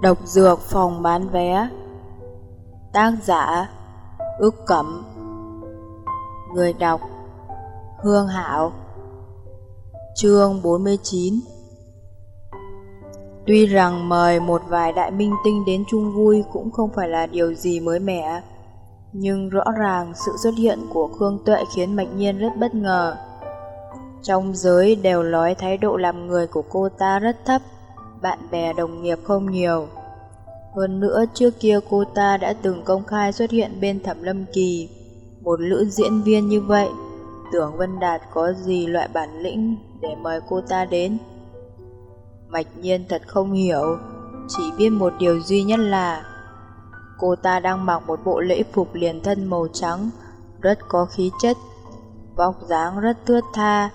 Độc dược phòng bán vé. Tác giả Ước Cẩm. Người đọc Hương Hảo. Chương 49 Tuy rằng mời một vài đại minh tinh đến chung vui cũng không phải là điều gì mới mẻ, nhưng rõ ràng sự xuất hiện của Khương Tuệ khiến Mạch Nhiên rất bất ngờ. Trong giới đều nói thái độ làm người của cô ta rất thấp, bạn bè đồng nghiệp không nhiều. Hơn nữa trước kia cô ta đã từng công khai xuất hiện bên Thẩm Lâm Kỳ, một nữ diễn viên như vậy. Tưởng Vân Đạt có gì loại bản lĩnh để mời cô ta đến. Mạch nhiên thật không hiểu, chỉ biết một điều duy nhất là cô ta đang mặc một bộ lễ phục liền thân màu trắng, rất có khí chất, vóc dáng rất thướt tha,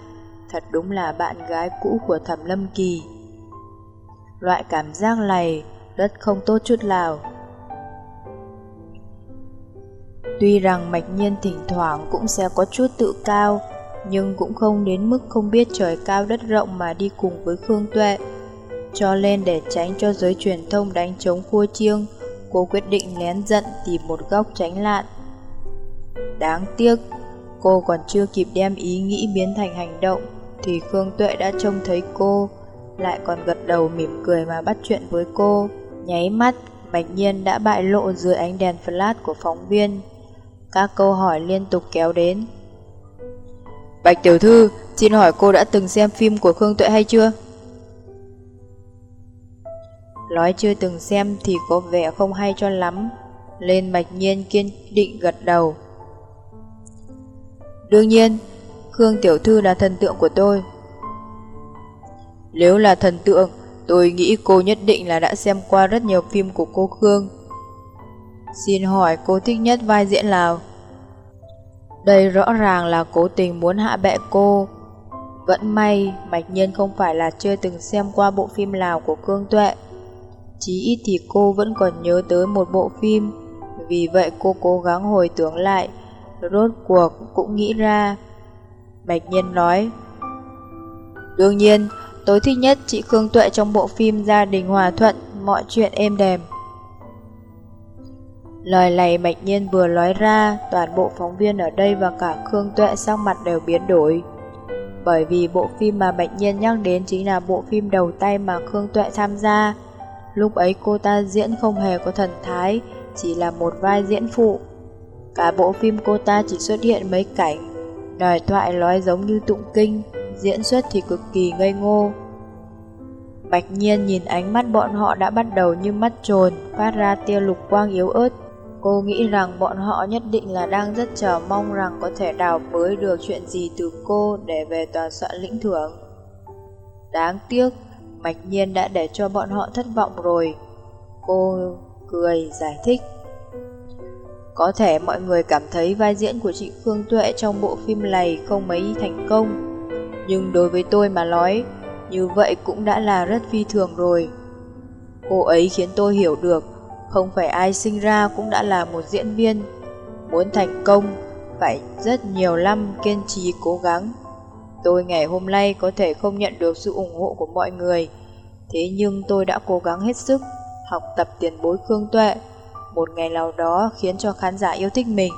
thật đúng là bạn gái cũ của Thẩm Lâm Kỳ. Loại cảm giác này rất không tốt chút nào. Tuy rằng mạch nhiên thỉnh thoảng cũng sẽ có chút tự cao, nhưng cũng không đến mức không biết trời cao đất rộng mà đi cùng với Khương Tuệ. Cho nên để tránh cho giới truyền thông đánh chống khua chiêng, cô quyết định lén giận tìm một góc tránh lạn. Đáng tiếc, cô còn chưa kịp đem ý nghĩ biến thành hành động, thì Khương Tuệ đã trông thấy cô, lại còn gật đầu mỉm cười mà bắt chuyện với cô. Nháy mắt, Mạch Nhiên đã bại lộ dưới ánh đèn flash của phóng viên. Các câu hỏi liên tục kéo đến. Bạch Tiểu Thư, xin hỏi cô đã từng xem phim của Khương Tuệ hay chưa? Nói chưa từng xem thì có vẻ không hay cho lắm. Lên Mạch Nhiên kiên định gật đầu. Đương nhiên, Khương Tiểu Thư là thần tượng của tôi. Nếu là thần tượng, tôi nghĩ cô nhất định là đã xem qua rất nhiều phim của cô Khương. Xin hỏi cô thích nhất vai diễn nào? Đây rõ ràng là cố tình muốn hạ bệ cô. Vẫn may, Mạch Nhiên không phải là chưa từng xem qua bộ phim nào của cương Tuệ. Chí ít thì cô vẫn còn nhớ tới một bộ phim, vì vậy cô cố gắng hồi tưởng lại, rốt cuộc cũng nghĩ ra. mạch Nhiên nói, Đương nhiên, tối thứ nhất chị Khương Tuệ trong bộ phim Gia đình Hòa Thuận, mọi chuyện êm đềm. Lời này Bạch Nhiên vừa nói ra, toàn bộ phóng viên ở đây và cả Khương Tuệ sắc mặt đều biến đổi. Bởi vì bộ phim mà Bạch Nhiên nhắc đến chính là bộ phim đầu tay mà Khương Tuệ tham gia. Lúc ấy cô ta diễn không hề có thần thái, chỉ là một vai diễn phụ. Cả bộ phim cô ta chỉ xuất hiện mấy cảnh, lời thoại nói giống như tụng kinh, diễn xuất thì cực kỳ ngây ngô. Bạch nhiên nhìn ánh mắt bọn họ đã bắt đầu như mắt trồn, phát ra tia lục quang yếu ớt. Cô nghĩ rằng bọn họ nhất định là đang rất chờ mong rằng có thể đào bới được chuyện gì từ cô để về tòa soạn lĩnh thưởng. Đáng tiếc, bạch Nhiên đã để cho bọn họ thất vọng rồi. Cô cười giải thích. Có thể mọi người cảm thấy vai diễn của chị Phương Tuệ trong bộ phim này không mấy thành công. Nhưng đối với tôi mà nói, như vậy cũng đã là rất phi thường rồi. Cô ấy khiến tôi hiểu được, không phải ai sinh ra cũng đã là một diễn viên. Muốn thành công, phải rất nhiều năm kiên trì cố gắng. Tôi ngày hôm nay có thể không nhận được sự ủng hộ của mọi người, thế nhưng tôi đã cố gắng hết sức, học tập tiền bối Khương Tuệ, một ngày nào đó khiến cho khán giả yêu thích mình.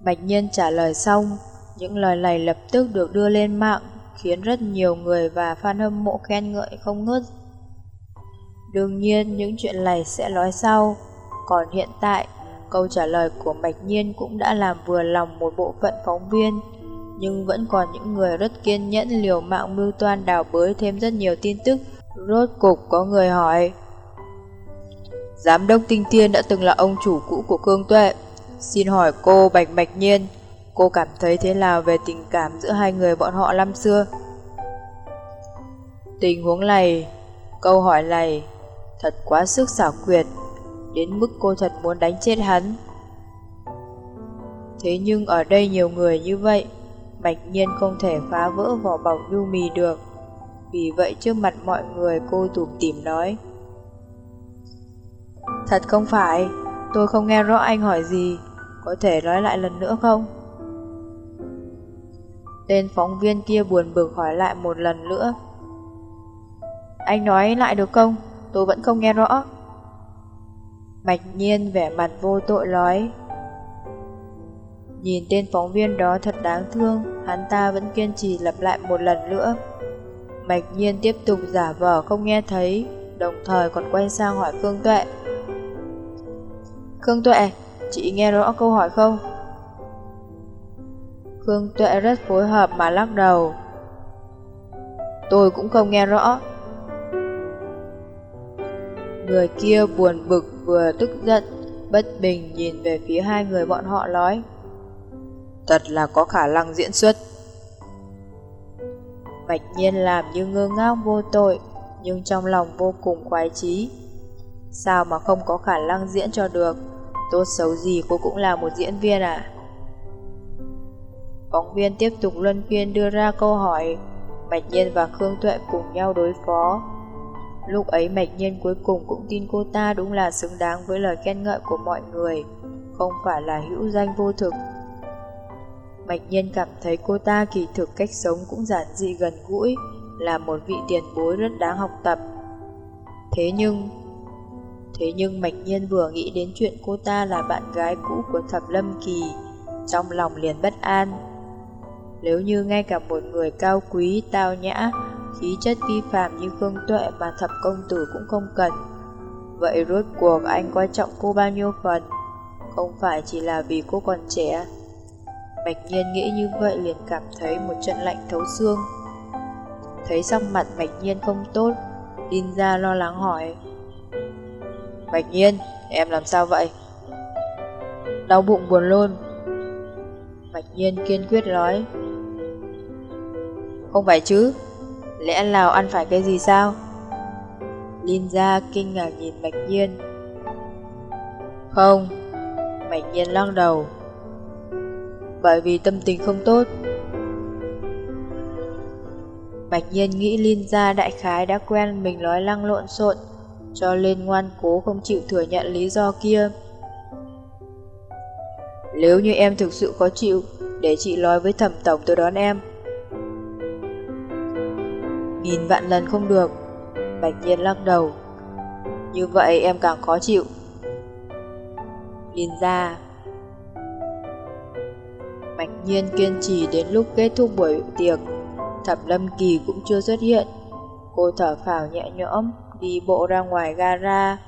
Bạch Nhân trả lời xong, những lời này lập tức được đưa lên mạng, khiến rất nhiều người và fan hâm mộ khen ngợi không ngớt. Đương nhiên những chuyện này sẽ nói sau, còn hiện tại, câu trả lời của Bạch Nhiên cũng đã làm vừa lòng một bộ phận phóng viên, nhưng vẫn còn những người rất kiên nhẫn liều mạng mưu toan đào bới thêm rất nhiều tin tức. Rốt cục có người hỏi Giám đốc Tinh Thiên đã từng là ông chủ cũ của Cương Tuệ Xin hỏi cô Bạch Bạch Nhiên Cô cảm thấy thế nào về tình cảm giữa hai người bọn họ năm xưa? Tình huống này, câu hỏi này thật quá sức xảo quyệt Đến mức cô thật muốn đánh chết hắn Thế nhưng ở đây nhiều người như vậy Bạch nhiên không thể phá vỡ vỏ bọc nhu mì được. Vì vậy trước mặt mọi người cô tủm tỉm nói. Thật không phải, tôi không nghe rõ anh hỏi gì, có thể nói lại lần nữa không? Tên phóng viên kia buồn bực hỏi lại một lần nữa. Anh nói lại được không? tôi vẫn không nghe rõ. Mạch nhiên vẻ mặt vô tội nói. Nhìn tên phóng viên đó thật đáng thương, hắn ta vẫn kiên trì lặp lại một lần nữa. Mạch nhiên tiếp tục giả vờ không nghe thấy, đồng thời còn quay sang hỏi Khương Tuệ. Khương Tuệ, chị nghe rõ câu hỏi không? Khương Tuệ rất phối hợp mà lắc đầu. Tôi cũng không nghe rõ. Người kia buồn bực vừa tức giận, bất bình nhìn về phía hai người bọn họ nói. Thật là có khả năng diễn xuất. Bạch nhiên làm như ngơ ngác vô tội, nhưng trong lòng vô cùng khoái chí. Sao mà không có khả năng diễn cho được? Tốt xấu gì cô cũng là một diễn viên à? Phóng viên tiếp tục luân phiên đưa ra câu hỏi, mạch Nhiên và Khương Tuệ cùng nhau đối phó. Lúc ấy Mạch Nhiên cuối cùng cũng tin cô ta đúng là xứng đáng với lời khen ngợi của mọi người, không phải là hữu danh vô thực. Mạch Nhiên cảm thấy cô ta kỳ thực cách sống cũng giản dị gần gũi, là một vị tiền bối rất đáng học tập. Thế nhưng... Thế nhưng Mạch Nhiên vừa nghĩ đến chuyện cô ta là bạn gái cũ của Thập Lâm Kỳ, trong lòng liền bất an. Nếu như ngay cả một người cao quý, tao nhã, khí chất vi phạm như Khương Tuệ mà thập công tử cũng không cần. Vậy rốt cuộc anh quan trọng cô bao nhiêu phần? Không phải chỉ là vì cô còn trẻ. Bạch Nhiên nghĩ như vậy liền cảm thấy một trận lạnh thấu xương. Thấy sắc mặt Bạch Nhiên không tốt, Đinh ra lo lắng hỏi. Bạch Nhiên, em làm sao vậy? Đau bụng buồn luôn. Bạch Nhiên kiên quyết nói. Không phải chứ, lẽ nào ăn phải cái gì sao? Linda kinh ngạc nhìn Bạch Nhiên. Không, Bạch Nhiên lắc đầu. Bởi vì tâm tình không tốt. Bạch Nhiên nghĩ Linda đại khái đã quen mình nói lăng lộn xộn, cho nên ngoan cố không chịu thừa nhận lý do kia. Nếu như em thực sự khó chịu, để chị nói với thẩm tổng tôi đón em. Nghìn vạn lần không được. Bạch Nhiên lắc đầu. Như vậy em càng khó chịu. Nhìn ra. Bạch Nhiên kiên trì đến lúc kết thúc buổi tiệc. Thập Lâm Kỳ cũng chưa xuất hiện. Cô thở phào nhẹ nhõm, Đi bộ ra ngoài gara.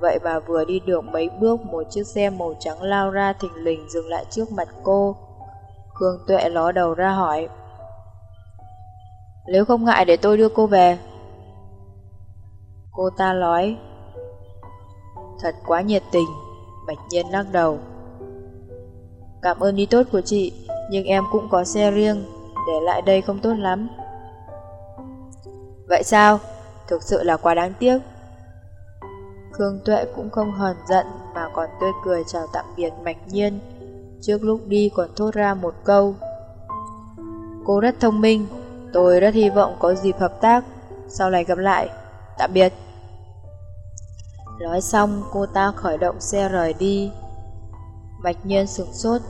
Vậy mà vừa đi được mấy bước, Một chiếc xe màu trắng lao ra thình lình Dừng lại trước mặt cô. Khương Tuệ ló đầu ra hỏi nếu không ngại để tôi đưa cô về. Cô ta nói, Thật quá nhiệt tình, Bạch Nhiên lắc đầu. Cảm ơn ý tốt của chị, Nhưng em cũng có xe riêng, Để lại đây không tốt lắm. Vậy sao? Thực sự là quá đáng tiếc. Khương Tuệ cũng không hờn giận Mà còn tươi cười chào tạm biệt Bạch Nhiên, Trước lúc đi còn thốt ra một câu. Cô rất thông minh Tôi rất hy vọng có dịp hợp tác, sau này gặp lại. Tạm biệt. Nói xong, cô ta khởi động xe rời đi. Bạch Nhiên sửng sốt.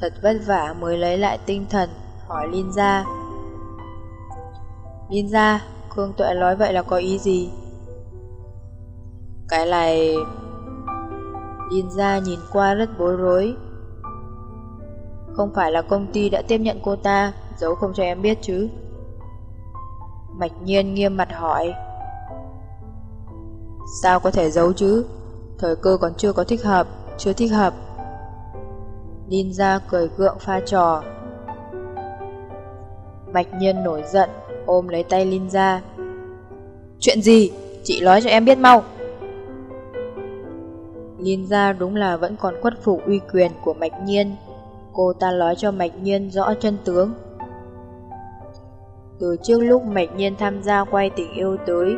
Thật vất vả mới lấy lại tinh thần, hỏi Linh ra. Linh ra, Khương Tuệ nói vậy là có ý gì? Cái này... Linh ra nhìn qua rất bối rối. Không phải là công ty đã tiếp nhận cô ta Giấu không cho em biết chứ? Mạch nhiên nghiêm mặt hỏi. Sao có thể giấu chứ? Thời cơ còn chưa có thích hợp, Chưa thích hợp. Ninja cười gượng pha trò. Mạch nhiên nổi giận, Ôm lấy tay Ninja Chuyện gì? Chị nói cho em biết mau. Ninja đúng là vẫn còn khuất phục uy quyền của Mạch nhiên. Cô ta nói cho Mạch nhiên rõ chân tướng từ trước lúc Mạch Nhiên tham gia quay tình yêu tới,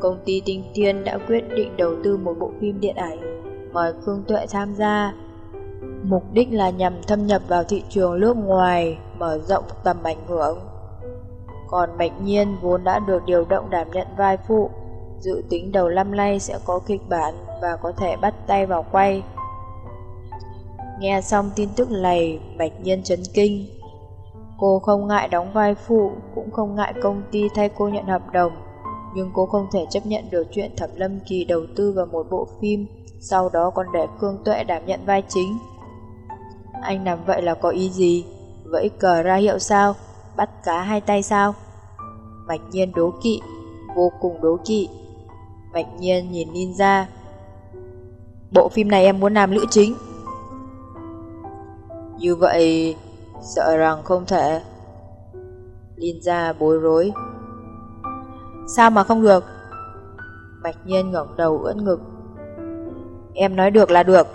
công ty Tinh Thiên đã quyết định đầu tư một bộ phim điện ảnh, mời Khương Tuệ tham gia. Mục đích là nhằm thâm nhập vào thị trường nước ngoài, mở rộng tầm ảnh hưởng. Còn Mạch Nhiên vốn đã được điều động đảm nhận vai phụ, dự tính đầu năm nay sẽ có kịch bản và có thể bắt tay vào quay. Nghe xong tin tức này, Mạch Nhiên chấn kinh. Cô không ngại đóng vai phụ, cũng không ngại công ty thay cô nhận hợp đồng, Nhưng cô không thể chấp nhận được chuyện Thẩm Lâm Kỳ đầu tư vào một bộ phim, sau đó còn để Khương Tuệ đảm nhận vai chính. Anh làm vậy là có ý gì? Vẫy cờ ra hiệu sao? Bắt cá hai tay sao? Mạch nhiên đố kỵ, vô cùng đố kỵ. Mạch nhiên nhìn ninja. Bộ phim này em muốn làm nữ chính. Như vậy, sợ rằng không thể. Ninja bối rối. Sao mà không được? Mạch nhiên ngẩng đầu ưỡn ngực. Em nói được là được.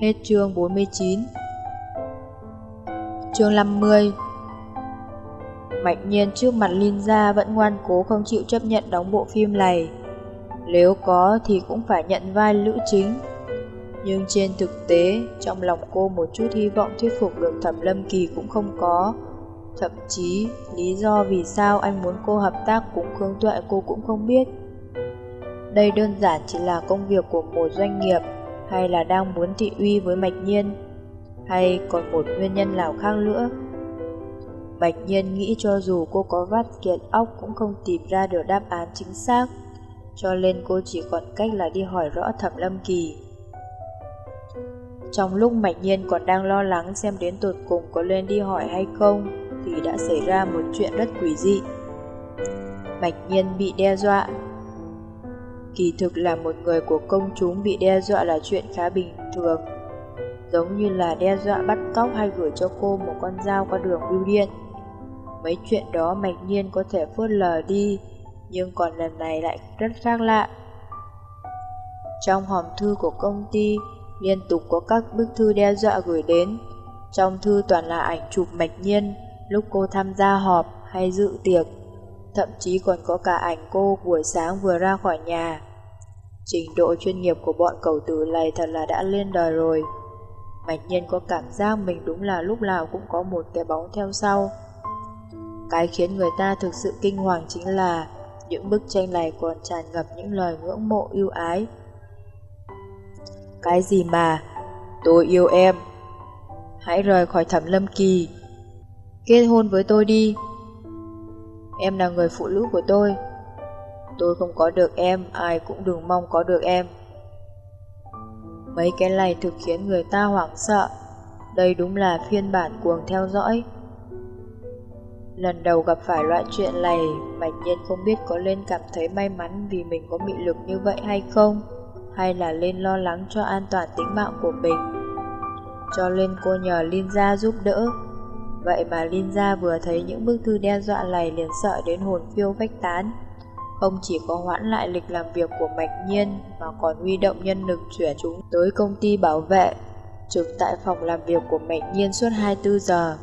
Hết chương 49 Chương 50 Mạch nhiên trước mặt Linza vẫn ngoan cố không chịu chấp nhận đóng bộ phim này. Nếu có thì cũng phải nhận vai nữ chính. Nhưng trên thực tế, trong lòng cô một chút hy vọng thuyết phục được Thẩm Lâm Kỳ cũng không có. Thậm chí, lý do vì sao anh muốn cô hợp tác cùng Khương Tuệ cô cũng không biết. Đây đơn giản chỉ là công việc của một doanh nghiệp hay là đang muốn thị uy với Mạch Nhiên hay còn một nguyên nhân nào khác nữa. Bạch Nhiên nghĩ cho dù cô có vắt kiệt óc cũng không tìm ra được đáp án chính xác, cho nên cô chỉ còn cách là đi hỏi rõ Thẩm Lâm Kỳ. Trong lúc mạch Nhiên còn đang lo lắng xem đến tột cùng có lên đi hỏi hay không, thì đã xảy ra một chuyện rất quỷ dị. mạch Nhiên bị đe dọa. Kỳ thực là một người của công chúng bị đe dọa là chuyện khá bình thường giống như là đe dọa bắt cóc hay gửi cho cô một con dao qua đường bưu điện. Mấy chuyện đó mạch nhiên có thể phớt lờ đi, nhưng còn lần này lại rất khác lạ. Trong hòm thư của công ty, liên tục có các bức thư đe dọa gửi đến. Trong thư toàn là ảnh chụp mạch nhiên, lúc cô tham gia họp hay dự tiệc. Thậm chí còn có cả ảnh cô buổi sáng vừa ra khỏi nhà. Trình độ chuyên nghiệp của bọn cầu tử này thật là đã lên đời rồi. Mạch nhiên có cảm giác mình đúng là lúc nào cũng có một cái bóng theo sau. Cái khiến người ta thực sự kinh hoàng chính là những bức tranh này còn tràn ngập những lời ngưỡng mộ yêu ái. Cái gì mà, tôi yêu em. Hãy rời khỏi thẩm lâm kỳ. Kết hôn với tôi đi. Em là người phụ nữ của tôi. Tôi không có được em, ai cũng đừng mong có được em. Mấy cái này thực khiến người ta hoảng sợ. Đây đúng là phiên bản cuồng theo dõi. Lần đầu gặp phải loại chuyện này, Mạch Nhiên không biết có nên cảm thấy may mắn vì mình có mị lực như vậy hay không, hay là lên lo lắng cho an toàn tính mạng của mình. Cho nên cô nhờ Linza giúp đỡ. Vậy mà Linza vừa thấy những bức thư đe dọa này liền sợ đến hồn phiêu phách tán. Không chỉ có hoãn lại lịch làm việc của Mạch Nhiên mà còn huy động nhân lực chuyển chúng tới công ty bảo vệ, trực tại phòng làm việc của Mạch Nhiên suốt 24 giờ.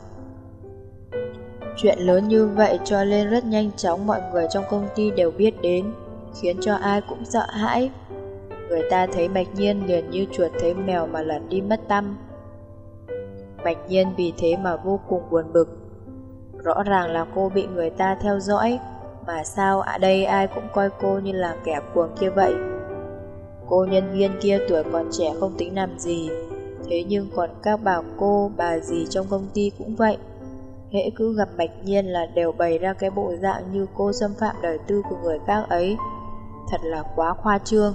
Chuyện lớn như vậy cho nên rất nhanh chóng mọi người trong công ty đều biết đến, khiến cho ai cũng sợ hãi. Người ta thấy bạch Nhiên liền như chuột thấy mèo mà lẩn đi mất tâm. bạch Nhiên vì thế mà vô cùng buồn bực. Rõ ràng là cô bị người ta theo dõi, mà sao ở đây ai cũng coi cô như là kẻ cuồng kia vậy Cô nhân viên kia tuổi còn trẻ không tính làm gì Thế nhưng còn các bà cô, bà gì trong công ty cũng vậy Hễ cứ gặp Bạch Nhiên là đều bày ra cái bộ dạng như cô xâm phạm đời tư của người khác ấy Thật là quá khoa trương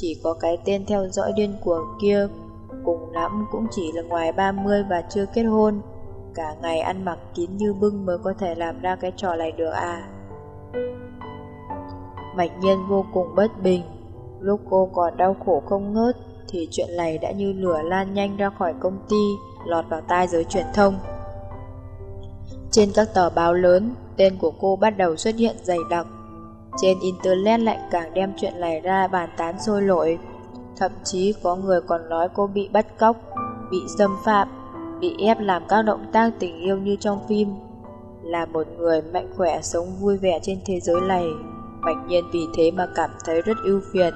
chỉ có cái tên theo dõi điên cuồng kia Cùng lắm cũng chỉ là ngoài 30 và chưa kết hôn cả ngày ăn mặc kín như bưng mới có thể làm ra cái trò này được à. Mạch nhân vô cùng bất bình, lúc cô còn đau khổ không ngớt thì chuyện này đã như lửa lan nhanh ra khỏi công ty, lọt vào tai giới truyền thông. Trên các tờ báo lớn, tên của cô bắt đầu xuất hiện dày đặc. Trên Internet lại càng đem chuyện này ra bàn tán sôi nổi. Thậm chí có người còn nói cô bị bắt cóc, bị xâm phạm, bị ép làm các động tác tình yêu như trong phim. Là một người mạnh khỏe sống vui vẻ trên thế giới này, Bạch Nhiên vì thế mà cảm thấy rất ưu phiền.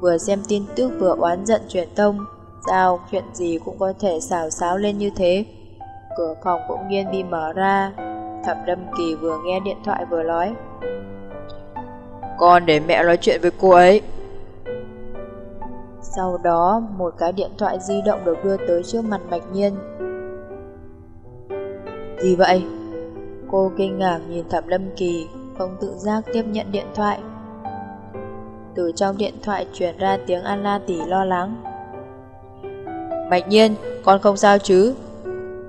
Vừa xem tin tức vừa oán giận truyền thông, sao chuyện gì cũng có thể xào xáo lên như thế. Cửa phòng bỗng nhiên bị mở ra, Thẩm Lâm Kỳ vừa nghe điện thoại vừa nói. Con để mẹ nói chuyện với cô ấy. Sau đó, một cái điện thoại di động được đưa tới trước mặt Bạch Nhiên. Gì vậy? Cô kinh ngạc nhìn Thẩm Lâm Kỳ, không tự giác tiếp nhận điện thoại. Từ trong điện thoại truyền ra tiếng An La Tỷ lo lắng. Bạch nhiên, con không sao chứ?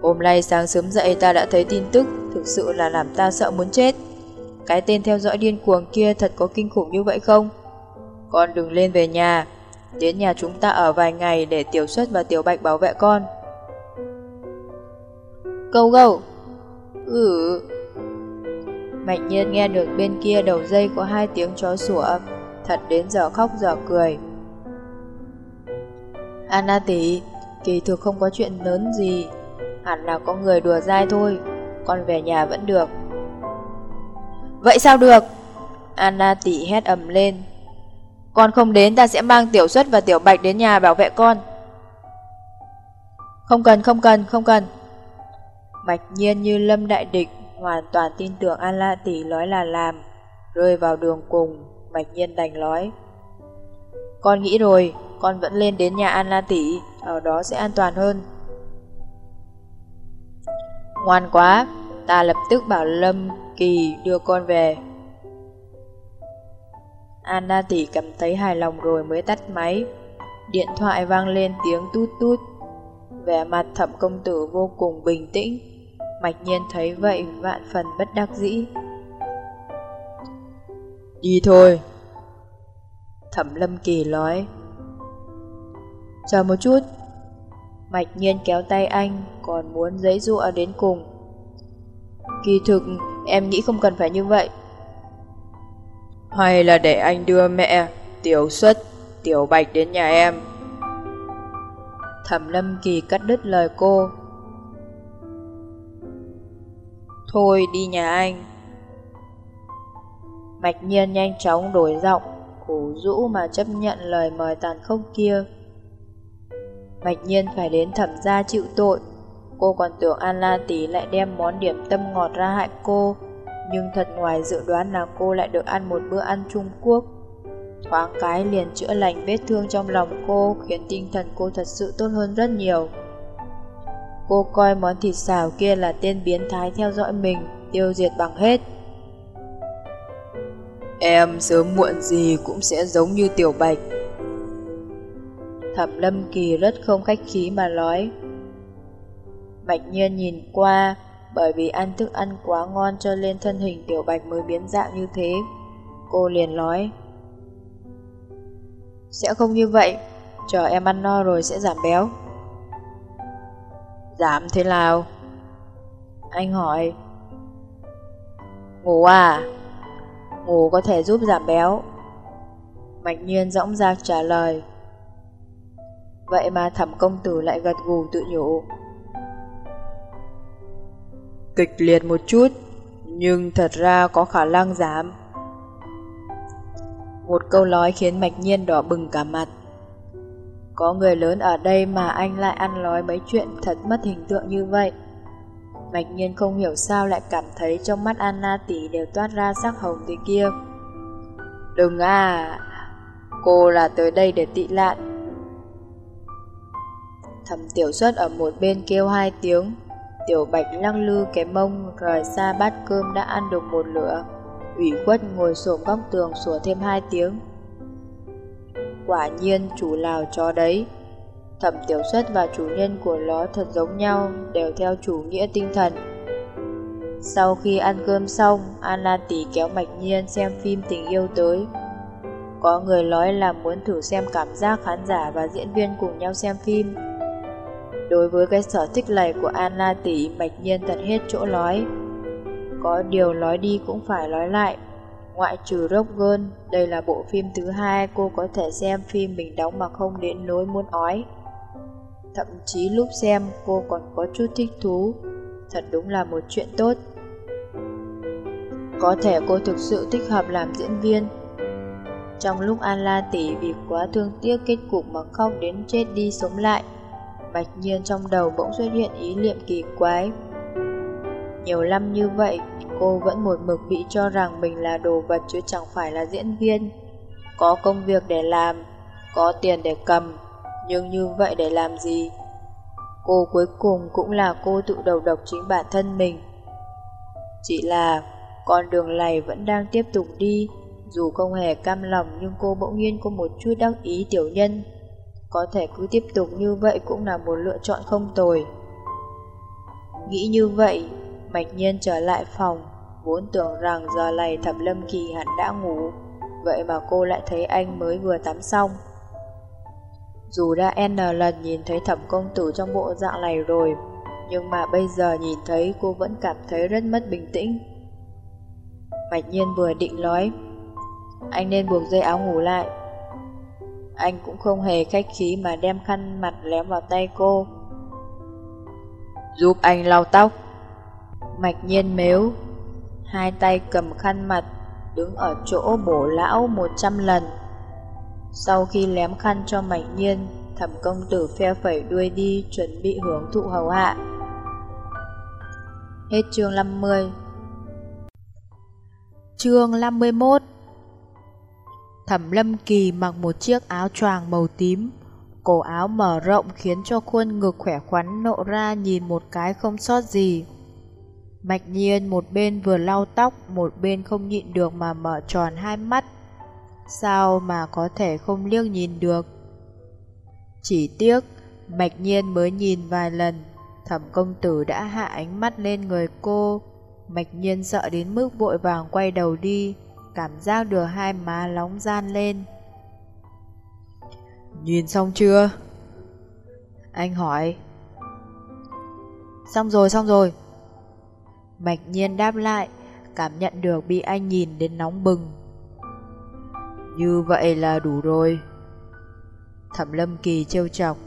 Hôm nay sáng sớm dậy ta đã thấy tin tức, thực sự là làm ta sợ muốn chết. Cái tên theo dõi điên cuồng kia thật có kinh khủng như vậy không? Con đừng lên về nhà, đến nhà chúng ta ở vài ngày để Tiểu Xuất và Tiểu Bạch bảo vệ con. Câu gâu. Ừ. Mạnh nhiên nghe được bên kia đầu dây có hai tiếng chó sủa, thật đến giờ khóc giờ cười. Anna tỷ, kỳ thực không có chuyện lớn gì, hẳn là có người đùa dai thôi, con về nhà vẫn được. Vậy sao được? Anna tỷ hét ầm lên. Con không đến ta sẽ mang tiểu xuất và tiểu bạch đến nhà bảo vệ con. Không cần, không cần, không cần. Mạch nhiên như lâm đại địch, hoàn toàn tin tưởng An La Tỷ nói là làm. Rơi vào đường cùng, Mạch nhiên đành nói. Con nghĩ rồi, con vẫn lên đến nhà An La Tỷ, ở đó sẽ an toàn hơn. Ngoan quá, ta lập tức bảo Lâm Kỳ đưa con về. Anna tỷ cảm thấy hài lòng rồi mới tắt máy. Điện thoại vang lên tiếng tút tút. Vẻ mặt thẩm công tử vô cùng bình tĩnh. Mạch nhiên thấy vậy vạn phần bất đắc dĩ. Đi thôi. Thẩm lâm kỳ nói. Chờ một chút. Mạch nhiên kéo tay anh, còn muốn giấy dụa đến cùng. Kỳ thực, em nghĩ không cần phải như vậy. Hay là để anh đưa mẹ, Tiểu Xuất, Tiểu Bạch đến nhà em. Thẩm Lâm Kỳ cắt đứt lời cô. Thôi đi nhà anh. Mạch nhiên nhanh chóng đổi giọng, khổ rũ mà chấp nhận lời mời tàn khốc kia. Mạch nhiên phải đến thẩm gia chịu tội. Cô còn tưởng An La Tỷ lại đem món điểm tâm ngọt ra hại cô nhưng thật ngoài dự đoán là cô lại được ăn một bữa ăn Trung Quốc. Thoáng cái liền chữa lành vết thương trong lòng cô khiến tinh thần cô thật sự tốt hơn rất nhiều. Cô coi món thịt xào kia là tên biến thái theo dõi mình, tiêu diệt bằng hết. Em sớm muộn gì cũng sẽ giống như tiểu bạch. Thẩm lâm kỳ rất không khách khí mà nói. Bạch nhiên nhìn qua, bởi vì ăn thức ăn quá ngon cho nên thân hình tiểu bạch mới biến dạng như thế. Cô liền nói, Sẽ không như vậy, chờ em ăn no rồi sẽ giảm béo. Giảm thế nào? Anh hỏi. Ngủ à? Ngủ có thể giúp giảm béo. Mạch nhiên dõng dạc trả lời. Vậy mà thẩm công tử lại gật gù tự nhủ kịch liệt một chút, nhưng thật ra có khả năng giảm. Một câu nói khiến Mạch Nhiên đỏ bừng cả mặt. Có người lớn ở đây mà anh lại ăn nói mấy chuyện thật mất hình tượng như vậy. Mạch Nhiên không hiểu sao lại cảm thấy trong mắt Anna tỷ đều toát ra sắc hồng thế kia. Đừng à, cô là tới đây để tị lạn. Thầm tiểu xuất ở một bên kêu hai tiếng, Tiểu Bạch lăng lư cái mông rời xa bát cơm đã ăn được một lửa. ủy khuất ngồi xổm góc tường sủa thêm hai tiếng. Quả nhiên chủ lào cho đấy. Thẩm tiểu xuất và chủ nhân của nó thật giống nhau, đều theo chủ nghĩa tinh thần. Sau khi ăn cơm xong, Anna tỷ kéo Mạch Nhiên xem phim tình yêu tới. Có người nói là muốn thử xem cảm giác khán giả và diễn viên cùng nhau xem phim. Đối với cái sở thích này của An La tỷ mạch nhiên thật hết chỗ nói. Có điều nói đi cũng phải nói lại. Ngoại trừ Rock Girl, đây là bộ phim thứ hai cô có thể xem phim mình đóng mà không đến nỗi muốn ói. Thậm chí lúc xem cô còn có chút thích thú. Thật đúng là một chuyện tốt. Có thể cô thực sự thích hợp làm diễn viên. Trong lúc An La Tỷ vì quá thương tiếc kết cục mà khóc đến chết đi sống lại, Bạch nhiên trong đầu bỗng xuất hiện ý niệm kỳ quái. Nhiều năm như vậy, cô vẫn một mực bị cho rằng mình là đồ vật chứ chẳng phải là diễn viên. Có công việc để làm, có tiền để cầm, nhưng như vậy để làm gì? Cô cuối cùng cũng là cô tự đầu độc chính bản thân mình. Chỉ là con đường này vẫn đang tiếp tục đi, dù không hề cam lòng nhưng cô bỗng nhiên có một chút đắc ý tiểu nhân. Có thể cứ tiếp tục như vậy cũng là một lựa chọn không tồi. Nghĩ như vậy, Mạch Nhiên trở lại phòng, vốn tưởng rằng giờ này Thẩm Lâm Kỳ hẳn đã ngủ, vậy mà cô lại thấy anh mới vừa tắm xong. Dù đã N lần nhìn thấy thẩm công tử trong bộ dạng này rồi, nhưng mà bây giờ nhìn thấy cô vẫn cảm thấy rất mất bình tĩnh. Mạch nhiên vừa định nói, anh nên buộc dây áo ngủ lại. Anh cũng không hề khách khí mà đem khăn mặt lém vào tay cô. Giúp anh lau tóc. Mạch nhiên mếu, hai tay cầm khăn mặt, đứng ở chỗ bổ lão 100 lần. Sau khi lém khăn cho Mạch Nhiên, thẩm công tử phe phẩy đuôi đi chuẩn bị hưởng thụ hầu hạ. Hết chương 50 Chương 51 Thẩm Lâm Kỳ mặc một chiếc áo choàng màu tím, cổ áo mở rộng khiến cho khuôn ngực khỏe khoắn nộ ra nhìn một cái không sót gì. Mạch nhiên một bên vừa lau tóc, một bên không nhịn được mà mở tròn hai mắt. Sao mà có thể không liếc nhìn được? Chỉ tiếc, Mạch nhiên mới nhìn vài lần, thẩm công tử đã hạ ánh mắt lên người cô. Mạch nhiên sợ đến mức vội vàng quay đầu đi, cảm giác được hai má nóng gian lên. Nhìn xong chưa? Anh hỏi. Xong rồi, xong rồi. Mạch nhiên đáp lại, cảm nhận được bị anh nhìn đến nóng bừng. Như vậy là đủ rồi. Thẩm lâm kỳ trêu chọc.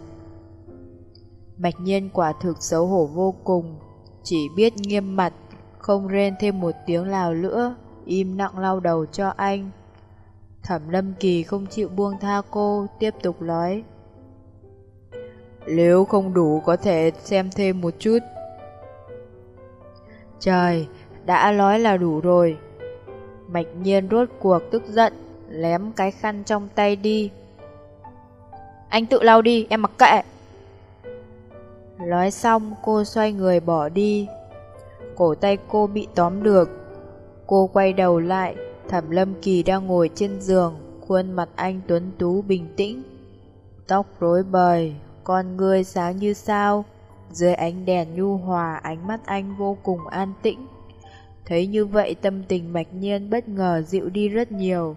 Mạch nhiên quả thực xấu hổ vô cùng, chỉ biết nghiêm mặt, không rên thêm một tiếng nào nữa, im lặng lau đầu cho anh. Thẩm lâm kỳ không chịu buông tha cô, tiếp tục nói. Nếu không đủ có thể xem thêm một chút. Trời, đã nói là đủ rồi. Mạch nhiên rốt cuộc tức giận, lém cái khăn trong tay đi. Anh tự lau đi, em mặc kệ. Nói xong cô xoay người bỏ đi. Cổ tay cô bị tóm được. Cô quay đầu lại, Thẩm Lâm Kỳ đang ngồi trên giường, khuôn mặt anh tuấn tú bình tĩnh. Tóc rối bời, con ngươi sáng như sao, dưới ánh đèn nhu hòa ánh mắt anh vô cùng an tĩnh. Thấy như vậy tâm tình mạch nhiên bất ngờ dịu đi rất nhiều.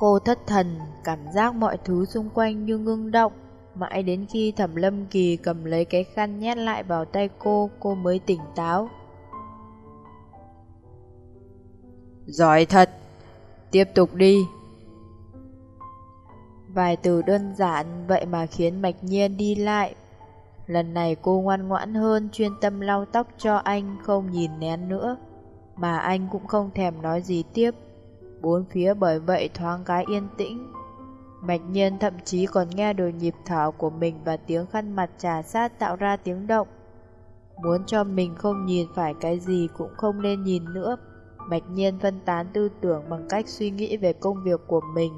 Cô thất thần, cảm giác mọi thứ xung quanh như ngưng động. Mãi đến khi thẩm lâm kỳ cầm lấy cái khăn nhét lại vào tay cô, cô mới tỉnh táo. Giỏi thật! Tiếp tục đi! Vài từ đơn giản vậy mà khiến mạch nhiên đi lại. Lần này cô ngoan ngoãn hơn, chuyên tâm lau tóc cho anh, không nhìn nén nữa. Mà anh cũng không thèm nói gì tiếp. Bốn phía bởi vậy thoáng cái yên tĩnh. Mạch nhiên thậm chí còn nghe được nhịp thở của mình và tiếng khăn mặt trà sát tạo ra tiếng động. Muốn cho mình không nhìn phải cái gì cũng không nên nhìn nữa. Mạch nhiên phân tán tư tưởng bằng cách suy nghĩ về công việc của mình.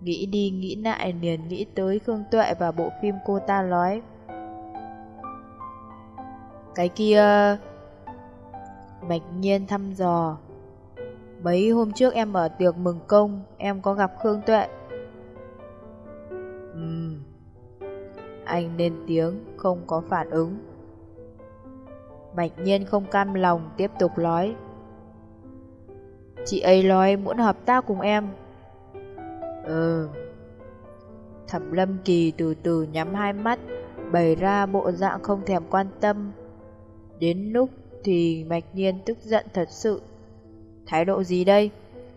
Nghĩ đi nghĩ lại liền nghĩ tới Khương Tuệ và bộ phim cô ta nói. Cái kia... Mạch nhiên thăm dò Mấy hôm trước em ở tiệc mừng công, em có gặp Khương Tuệ. Ừm. Anh lên tiếng, không có phản ứng. Bạch nhiên không cam lòng, tiếp tục nói. Chị ấy nói muốn hợp tác cùng em. Ừ. Thẩm lâm kỳ từ từ nhắm hai mắt, bày ra bộ dạng không thèm quan tâm. Đến lúc thì mạch nhiên tức giận thật sự. Thái độ gì đây?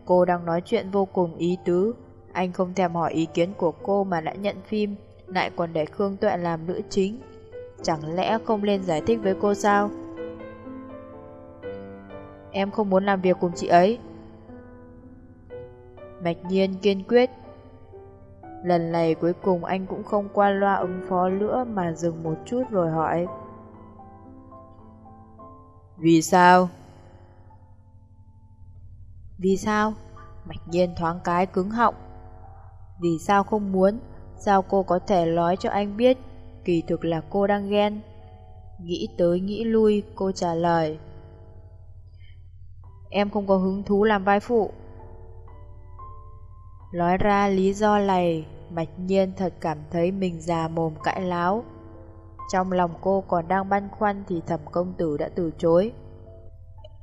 Cô đang nói chuyện vô cùng ý tứ. Anh không thèm hỏi ý kiến của cô mà đã nhận phim, lại còn để Khương Tuệ làm nữ chính. Chẳng lẽ không lên giải thích với cô sao? Em không muốn làm việc cùng chị ấy. Mạch nhiên kiên quyết. Lần này cuối cùng anh cũng không qua loa ứng phó nữa mà dừng một chút rồi hỏi. Vì sao? Vì sao? Mạch nhiên thoáng cái cứng họng. Vì sao không muốn? Sao cô có thể nói cho anh biết? Kỳ thực là cô đang ghen. Nghĩ tới nghĩ lui, cô trả lời. Em không có hứng thú làm vai phụ. Nói ra lý do này, Mạch Nhiên thật cảm thấy mình già mồm cãi láo. Trong lòng cô còn đang băn khoăn thì thẩm công tử đã từ chối.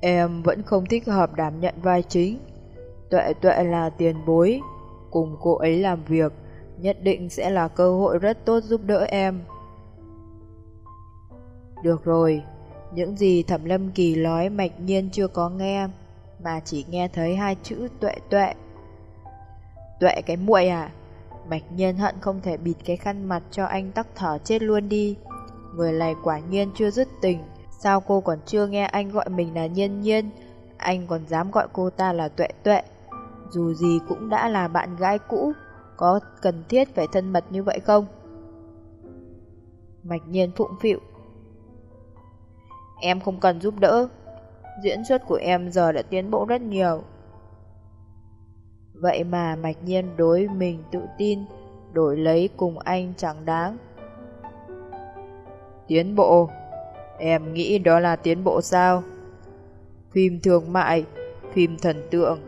Em vẫn không thích hợp đảm nhận vai chính. Tuệ tuệ là tiền bối, cùng cô ấy làm việc, nhất định sẽ là cơ hội rất tốt giúp đỡ em. Được rồi, những gì Thẩm Lâm Kỳ nói mạch nhiên chưa có nghe, mà chỉ nghe thấy hai chữ tuệ tuệ. Tuệ cái muội à? Mạch nhiên hận không thể bịt cái khăn mặt cho anh tắc thở chết luôn đi. Người này quả nhiên chưa dứt tình, sao cô còn chưa nghe anh gọi mình là nhiên nhiên, anh còn dám gọi cô ta là tuệ tuệ. Dù gì cũng đã là bạn gái cũ, có cần thiết phải thân mật như vậy không? Mạch nhiên phụng phịu. Em không cần giúp đỡ, diễn xuất của em giờ đã tiến bộ rất nhiều. Vậy mà mạch nhiên đối mình tự tin, đổi lấy cùng anh chẳng đáng. Tiến bộ? Em nghĩ đó là tiến bộ sao? Phim thương mại, phim thần tượng,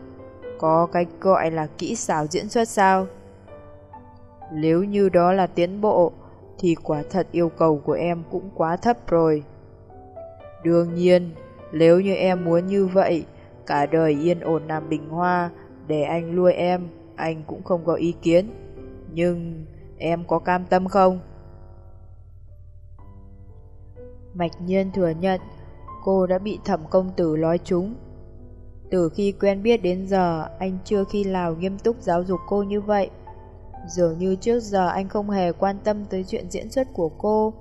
có cái gọi là kỹ xảo diễn xuất sao? Nếu như đó là tiến bộ, thì quả thật yêu cầu của em cũng quá thấp rồi. Đương nhiên, nếu như em muốn như vậy, cả đời yên ổn làm bình hoa, để anh nuôi em, anh cũng không có ý kiến. Nhưng em có cam tâm không? Mạch nhiên thừa nhận cô đã bị thẩm công tử nói trúng. Từ khi quen biết đến giờ, anh chưa khi nào nghiêm túc giáo dục cô như vậy. Dường như trước giờ anh không hề quan tâm tới chuyện diễn xuất của cô.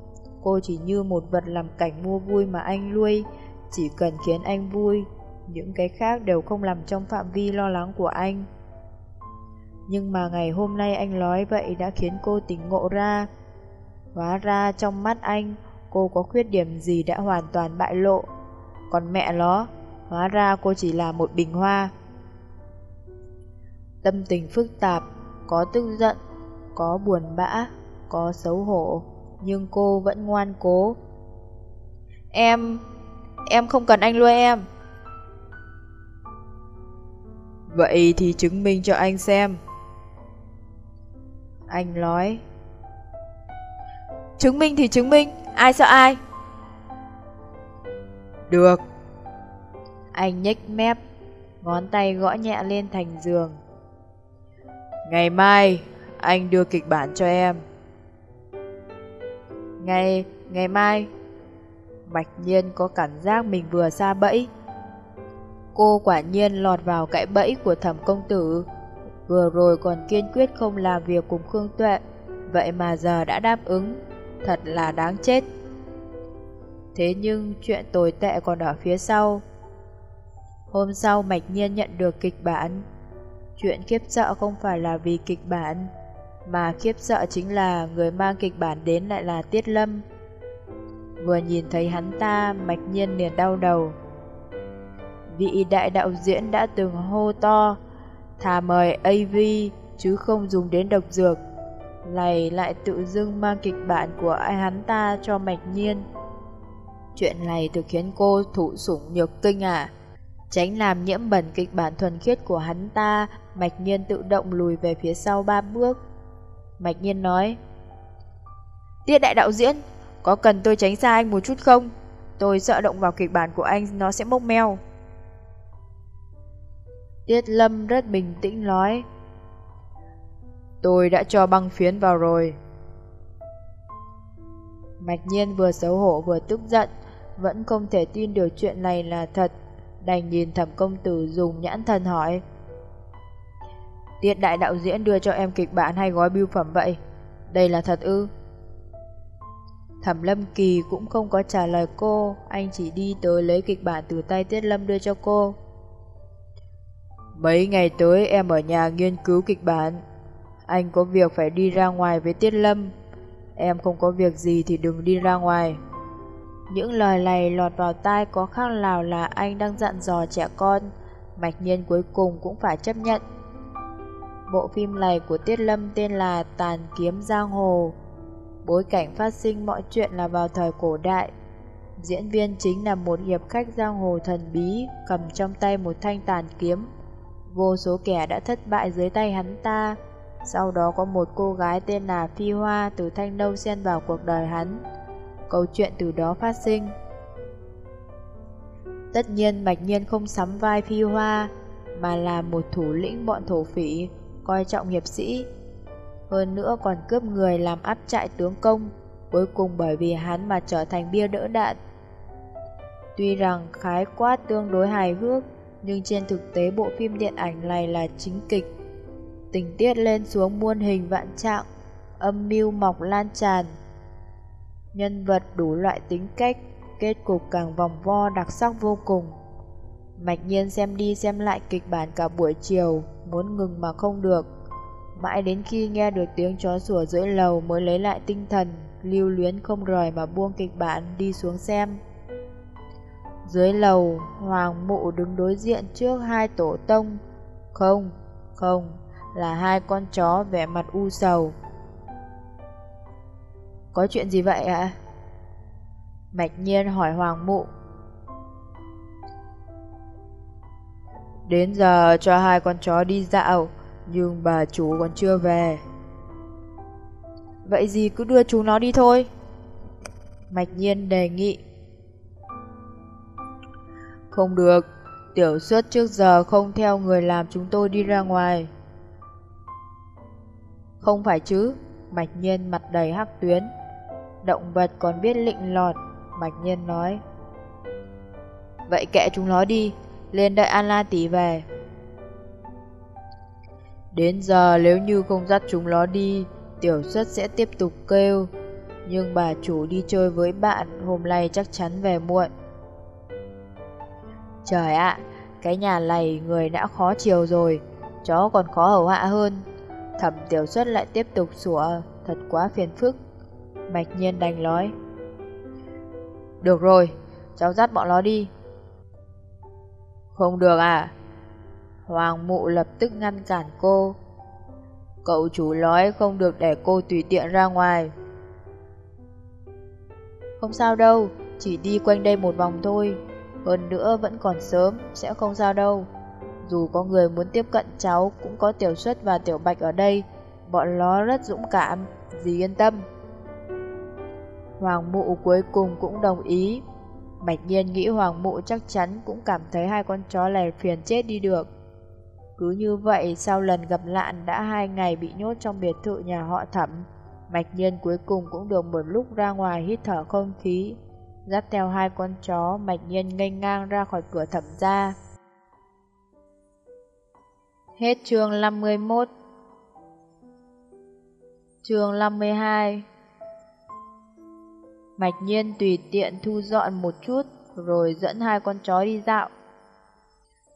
Cô chỉ như một vật làm cảnh mua vui mà anh nuôi, chỉ cần khiến anh vui, những cái khác đều không nằm trong phạm vi lo lắng của anh. Nhưng mà ngày hôm nay anh nói vậy đã khiến cô tỉnh ngộ ra. Hóa ra trong mắt anh, cô có khuyết điểm gì đã hoàn toàn bại lộ. Còn mẹ nó, hóa ra cô chỉ là một bình hoa. Tâm tình phức tạp, có tức giận, có buồn bã, có xấu hổ, nhưng cô vẫn ngoan cố. Em, em không cần anh nuôi em. Vậy thì chứng minh cho anh xem. Anh nói. Chứng minh thì chứng minh, ai sợ ai? Được. Anh nhếch mép, ngón tay gõ nhẹ lên thành giường. Ngày mai, anh đưa kịch bản cho em. Ngày, ngày mai, Bạch Nhiên có cảm giác mình vừa xa bẫy. Cô quả nhiên lọt vào cãi bẫy của thẩm công tử. Vừa rồi còn kiên quyết không làm việc cùng Khương Tuệ, vậy mà giờ đã đáp ứng, thật là đáng chết. Thế nhưng chuyện tồi tệ còn ở phía sau. Hôm sau Mạch Nhiên nhận được kịch bản. Chuyện kiếp sợ không phải là vì kịch bản, mà kiếp sợ chính là người mang kịch bản đến lại là Tiết Lâm. Vừa nhìn thấy hắn ta, Mạch Nhiên liền đau đầu vị đại đạo diễn đã từng hô to, thà mời AV chứ không dùng đến độc dược. Này lại tự dưng mang kịch bản của ai hắn ta cho mạch nhiên. Chuyện này thực khiến cô thụ sủng nhược kinh à. Tránh làm nhiễm bẩn kịch bản thuần khiết của hắn ta, mạch nhiên tự động lùi về phía sau ba bước. Mạch nhiên nói, Tiết đại đạo diễn, có cần tôi tránh xa anh một chút không? Tôi sợ động vào kịch bản của anh nó sẽ mốc meo. Tiết Lâm rất bình tĩnh nói. Tôi đã cho băng phiến vào rồi. Mạch nhiên vừa xấu hổ vừa tức giận, Vẫn không thể tin được chuyện này là thật. Đành nhìn thẩm công tử dùng nhãn thần hỏi. Tiết đại đạo diễn đưa cho em kịch bản hay gói bưu phẩm vậy? Đây là thật ư? Thẩm Lâm Kỳ cũng không có trả lời cô, Anh chỉ đi tới lấy kịch bản từ tay Tiết Lâm đưa cho cô. Mấy ngày tới em ở nhà nghiên cứu kịch bản. Anh có việc phải đi ra ngoài với Tiết Lâm. Em không có việc gì thì đừng đi ra ngoài. Những lời này lọt vào tai có khác nào là anh đang dặn dò trẻ con. Mạch nhiên cuối cùng cũng phải chấp nhận. Bộ phim này của Tiết Lâm tên là Tàn Kiếm Giang Hồ. Bối cảnh phát sinh mọi chuyện là vào thời cổ đại. Diễn viên chính là một hiệp khách giang hồ thần bí, cầm trong tay một thanh tàn kiếm. Vô số kẻ đã thất bại dưới tay hắn ta. Sau đó có một cô gái tên là Phi Hoa từ Thanh Nâu xen vào cuộc đời hắn. Câu chuyện từ đó phát sinh. Tất nhiên Bạch Nhiên không sắm vai Phi Hoa, mà là một thủ lĩnh bọn thổ phỉ, coi trọng hiệp sĩ. Hơn nữa còn cướp người làm áp trại tướng công, cuối cùng bởi vì hắn mà trở thành bia đỡ đạn. Tuy rằng khái quát tương đối hài hước, nhưng trên thực tế bộ phim điện ảnh này là chính kịch. Tình tiết lên xuống muôn hình vạn trạng, âm mưu mọc lan tràn. Nhân vật đủ loại tính cách, kết cục càng vòng vo đặc sắc vô cùng. Mạch nhiên xem đi xem lại kịch bản cả buổi chiều, muốn ngừng mà không được. Mãi đến khi nghe được tiếng chó sủa dưới lầu mới lấy lại tinh thần, lưu luyến không rời mà buông kịch bản đi xuống xem. Dưới lầu, Hoàng Mụ đứng đối diện trước hai tổ tông. Không, không, là hai con chó vẻ mặt u sầu. Có chuyện gì vậy ạ? Mạch nhiên hỏi Hoàng Mụ. Đến giờ cho hai con chó đi dạo, nhưng bà chủ còn chưa về. Vậy gì cứ đưa chúng nó đi thôi. Mạch nhiên đề nghị. Không được, tiểu suất trước giờ không theo người làm chúng tôi đi ra ngoài. Không phải chứ, Mạch Nhiên mặt đầy hắc tuyến. Động vật còn biết lịnh lọt, Mạch Nhiên nói. Vậy kệ chúng nó đi, lên đợi An La tỷ về. Đến giờ nếu như không dắt chúng nó đi, tiểu xuất sẽ tiếp tục kêu. Nhưng bà chủ đi chơi với bạn, hôm nay chắc chắn về muộn. Trời ạ, cái nhà này người đã khó chiều rồi, chó còn khó hầu hạ hơn. Thẩm tiểu xuất lại tiếp tục sủa, thật quá phiền phức. Mạch nhiên đành nói. Được rồi, cháu dắt bọn nó đi. Không được à? Hoàng mụ lập tức ngăn cản cô. Cậu chủ nói không được để cô tùy tiện ra ngoài. Không sao đâu, chỉ đi quanh đây một vòng thôi. Hơn nữa vẫn còn sớm, sẽ không sao đâu. Dù có người muốn tiếp cận cháu, cũng có tiểu xuất và tiểu bạch ở đây. Bọn nó rất dũng cảm, dì yên tâm. Hoàng mụ cuối cùng cũng đồng ý. bạch nhiên nghĩ hoàng mụ chắc chắn cũng cảm thấy hai con chó lè phiền chết đi được. Cứ như vậy, sau lần gặp lạn đã hai ngày bị nhốt trong biệt thự nhà họ thẩm, Mạch nhiên cuối cùng cũng được một lúc ra ngoài hít thở không khí. Dắt theo hai con chó, Mạch nhiên nghênh ngang ra khỏi cửa thẩm gia. Hết chương 51 Chương 52 Mạch nhiên tùy tiện thu dọn một chút Rồi dẫn hai con chó đi dạo.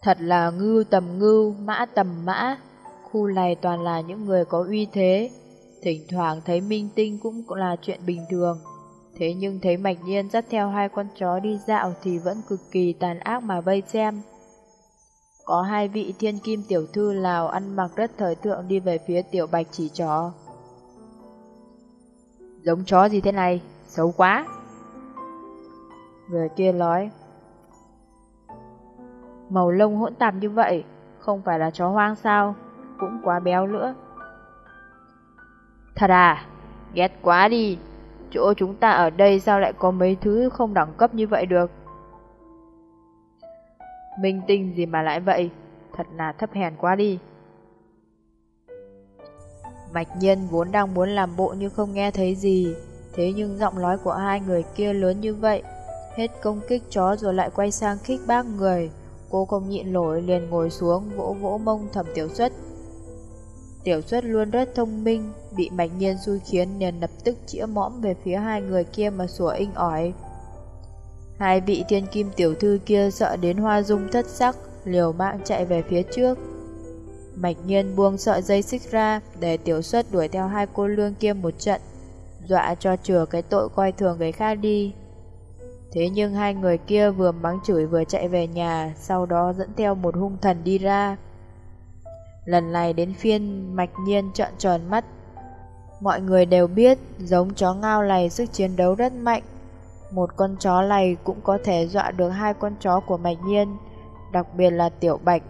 Thật là ngưu tầm ngưu, mã tầm mã. Khu này toàn là những người có uy thế. Thỉnh thoảng thấy minh tinh cũng là chuyện bình thường. Thế nhưng thấy mạch nhiên dắt theo hai con chó đi dạo Thì vẫn cực kỳ tàn ác mà vây xem Có hai vị thiên kim tiểu thư Lào ăn mặc rất thời thượng đi về phía tiểu bạch chỉ chó Giống chó gì thế này? Xấu quá. Người kia nói. Màu lông hỗn tạp như vậy, không phải là chó hoang sao? Cũng quá béo nữa. Thật à? Ghét quá đi. Chỗ chúng ta ở đây sao lại có mấy thứ không đẳng cấp như vậy được? Minh tinh gì mà lại vậy? Thật là thấp hèn quá đi. Mạch Nhiên vốn đang muốn làm bộ như không nghe thấy gì, thế nhưng giọng nói của hai người kia lớn như vậy, hết công kích chó rồi lại quay sang khích bác người. Cô không nhịn nổi liền ngồi xuống vỗ vỗ mông thẩm tiểu xuất. Tiểu xuất luôn rất thông minh, bị Mạch Nhiên xui khiến liền lập tức chĩa mõm về phía hai người kia mà sủa inh ỏi. Hai vị thiên kim tiểu thư kia sợ đến hoa dung thất sắc, liều mạng chạy về phía trước. Mạch nhiên buông sợi dây xích ra để tiểu xuất đuổi theo hai cô lương kia một trận, dọa cho chừa cái tội coi thường người khác đi. Thế nhưng hai người kia vừa mắng chửi vừa chạy về nhà, sau đó dẫn theo một hung thần đi ra. Lần này đến phiên mạch nhiên trợn tròn mắt. Mọi người đều biết giống chó ngao này sức chiến đấu rất mạnh. Một con chó này cũng có thể dọa được hai con chó của Mạch Nhiên, đặc biệt là Tiểu Bạch.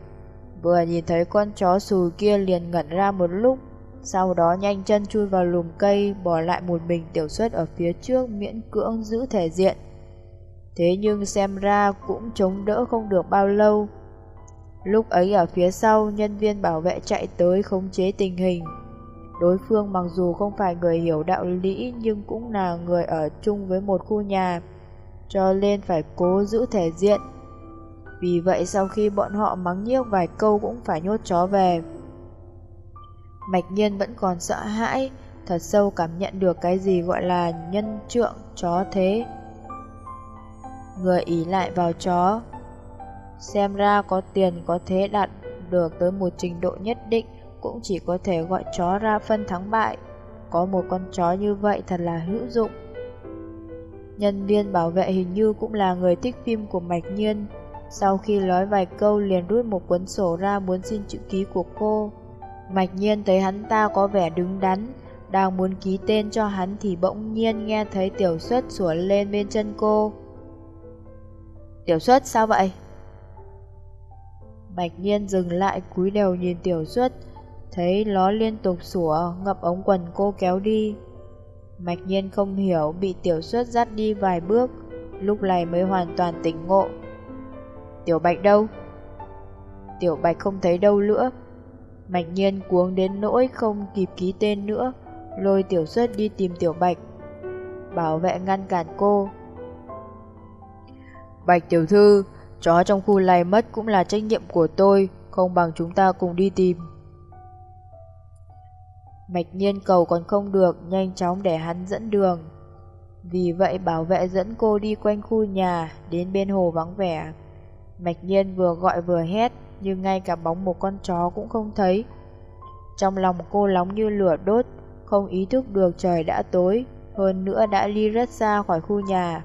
Vừa nhìn thấy con chó xù kia liền ngẩn ra một lúc, sau đó nhanh chân chui vào lùm cây, bỏ lại một mình Tiểu Xuất ở phía trước miễn cưỡng giữ thể diện. Thế nhưng xem ra cũng chống đỡ không được bao lâu. Lúc ấy ở phía sau, nhân viên bảo vệ chạy tới khống chế tình hình. Đối phương mặc dù không phải người hiểu đạo lý nhưng cũng là người ở chung với một khu nhà, cho nên phải cố giữ thể diện. Vì vậy sau khi bọn họ mắng nhiếc vài câu cũng phải nhốt chó về. Mạch nhiên vẫn còn sợ hãi, thật sâu cảm nhận được cái gì gọi là nhân trượng chó thế. Người ý lại vào chó, xem ra có tiền có thế đạt được tới một trình độ nhất định cũng chỉ có thể gọi chó ra phân thắng bại. Có một con chó như vậy thật là hữu dụng. Nhân viên bảo vệ hình như cũng là người thích phim của Mạch Nhiên. Sau khi nói vài câu liền rút một cuốn sổ ra muốn xin chữ ký của cô. Mạch Nhiên thấy hắn ta có vẻ đứng đắn, đang muốn ký tên cho hắn thì bỗng nhiên nghe thấy tiểu xuất sủa lên bên chân cô. Tiểu xuất sao vậy? Bạch Nhiên dừng lại cúi đầu nhìn tiểu xuất, Thấy nó liên tục sủa ngập ống quần cô kéo đi. Bạch nhiên không hiểu Bị tiểu suất dắt đi vài bước Lúc này mới hoàn toàn tỉnh ngộ. Tiểu bạch đâu? Tiểu bạch không thấy đâu nữa. Bạch nhiên cuống đến nỗi không kịp ký tên nữa Lôi tiểu suất đi tìm tiểu bạch Bảo vệ ngăn cản cô. Bạch tiểu thư Chó trong khu này mất cũng là trách nhiệm của tôi Không bằng chúng ta cùng đi tìm Mạch nhiên cầu còn không được, nhanh chóng để hắn dẫn đường. Vì vậy bảo vệ dẫn cô đi quanh khu nhà, đến bên hồ vắng vẻ. Mạch nhiên vừa gọi vừa hét, nhưng ngay cả bóng một con chó cũng không thấy. Trong lòng cô nóng như lửa đốt, không ý thức được trời đã tối, hơn nữa đã đi rất xa khỏi khu nhà.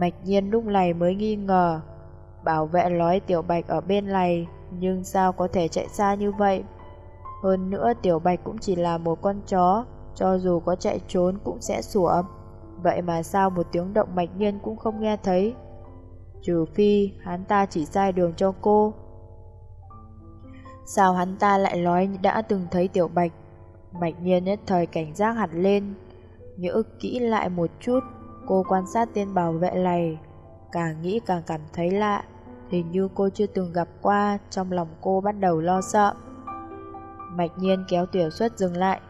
Mạch nhiên lúc này mới nghi ngờ, bảo vệ nói tiểu bạch ở bên này, nhưng sao có thể chạy xa như vậy? Hơn nữa Tiểu Bạch cũng chỉ là một con chó, cho dù có chạy trốn cũng sẽ sủa. Vậy mà sao một tiếng động mạch nhiên cũng không nghe thấy? Trừ phi hắn ta chỉ sai đường cho cô. Sao hắn ta lại nói đã từng thấy Tiểu Bạch? Mạch nhiên nhất thời cảnh giác hẳn lên. Nhớ kỹ lại một chút, cô quan sát tên bảo vệ này. Càng nghĩ càng cảm thấy lạ. Hình như cô chưa từng gặp qua, trong lòng cô bắt đầu lo sợ. Mạch nhiên kéo tiểu xuất dừng lại.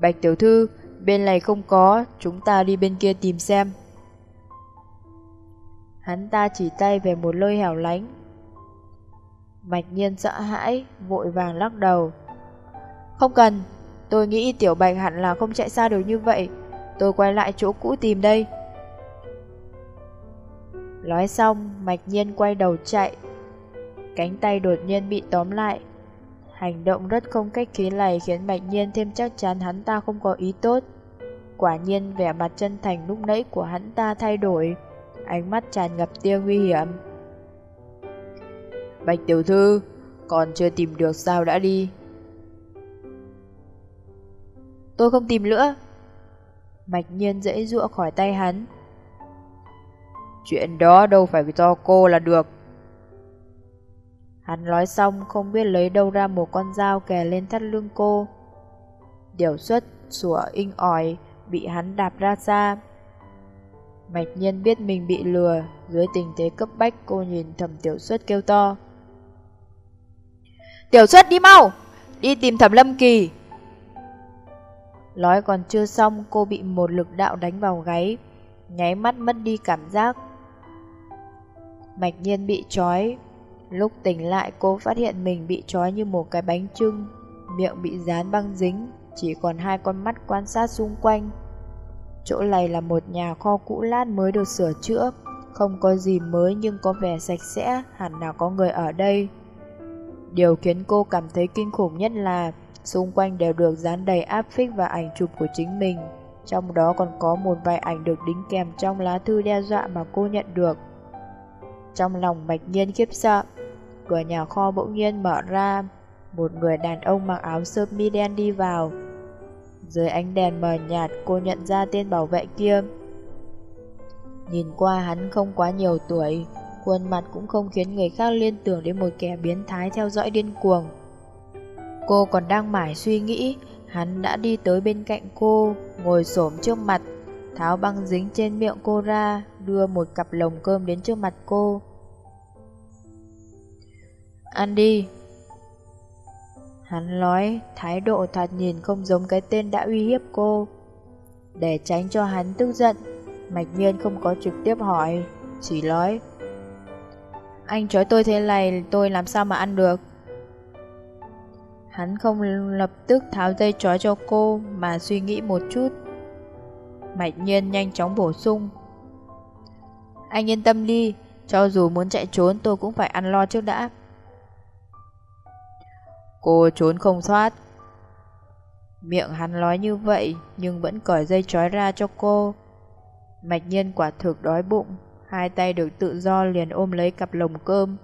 Bạch tiểu thư, bên này không có, chúng ta đi bên kia tìm xem. Hắn ta chỉ tay về một lơi hẻo lánh. Mạch nhiên sợ hãi, vội vàng lắc đầu. Không cần, tôi nghĩ tiểu bạch hẳn là không chạy xa được như vậy. Tôi quay lại chỗ cũ tìm đây. Nói xong, mạch nhiên quay đầu chạy. Cánh tay đột nhiên bị tóm lại, Hành động rất không cách khí này khiến Bạch Nhiên thêm chắc chắn hắn ta không có ý tốt. Quả nhiên vẻ mặt chân thành lúc nãy của hắn ta thay đổi, ánh mắt tràn ngập tia nguy hiểm. Bạch tiểu thư, còn chưa tìm được sao đã đi. Tôi không tìm nữa. Mạch Nhiên dễ dụa khỏi tay hắn. Chuyện đó đâu phải do cô là được. Hắn nói xong không biết lấy đâu ra một con dao kè lên thắt lưng cô. Điều xuất sủa inh ỏi bị hắn đạp ra xa. Mạch nhiên biết mình bị lừa, dưới tình thế cấp bách cô nhìn thẩm tiểu xuất kêu to. Tiểu xuất đi mau, đi tìm thẩm lâm kỳ. Nói còn chưa xong cô bị một lực đạo đánh vào gáy, nháy mắt mất đi cảm giác. Mạch nhiên bị trói, Lúc tỉnh lại cô phát hiện mình bị trói như một cái bánh trưng, miệng bị dán băng dính, chỉ còn hai con mắt quan sát xung quanh. Chỗ này là một nhà kho cũ lát mới được sửa chữa, không có gì mới nhưng có vẻ sạch sẽ, hẳn là có người ở đây. Điều khiến cô cảm thấy kinh khủng nhất là xung quanh đều được dán đầy áp phích và ảnh chụp của chính mình. Trong đó còn có một vài ảnh được đính kèm trong lá thư đe dọa mà cô nhận được. Trong lòng mạch nhiên khiếp sợ, cửa nhà kho bỗng nhiên mở ra, một người đàn ông mặc áo sơ mi đen đi vào. Dưới ánh đèn mờ nhạt cô nhận ra tên bảo vệ kia Nhìn qua hắn không quá nhiều tuổi Khuôn mặt cũng không khiến người khác liên tưởng đến một kẻ biến thái theo dõi điên cuồng Cô còn đang mải suy nghĩ, Hắn đã đi tới bên cạnh cô, Ngồi xổm trước mặt, Tháo băng dính trên miệng cô ra, Đưa một cặp lồng cơm đến trước mặt cô. Ăn đi. Hắn nói, thái độ thoạt nhìn không giống cái tên đã uy hiếp cô. Để tránh cho hắn tức giận, Mạch nhiên không có trực tiếp hỏi, Chỉ nói, Anh trói tôi thế này, tôi làm sao mà ăn được? Hắn không lập tức tháo dây trói cho cô Mà suy nghĩ một chút. Mạch nhiên nhanh chóng bổ sung. Anh yên tâm đi, Cho dù muốn chạy trốn tôi cũng phải ăn lo trước đã. Cô trốn không thoát. Miệng hắn nói như vậy Nhưng vẫn cởi dây trói ra cho cô. Mạch nhiên quả thực đói bụng, Hai tay được tự do liền ôm lấy cặp lồng cơm.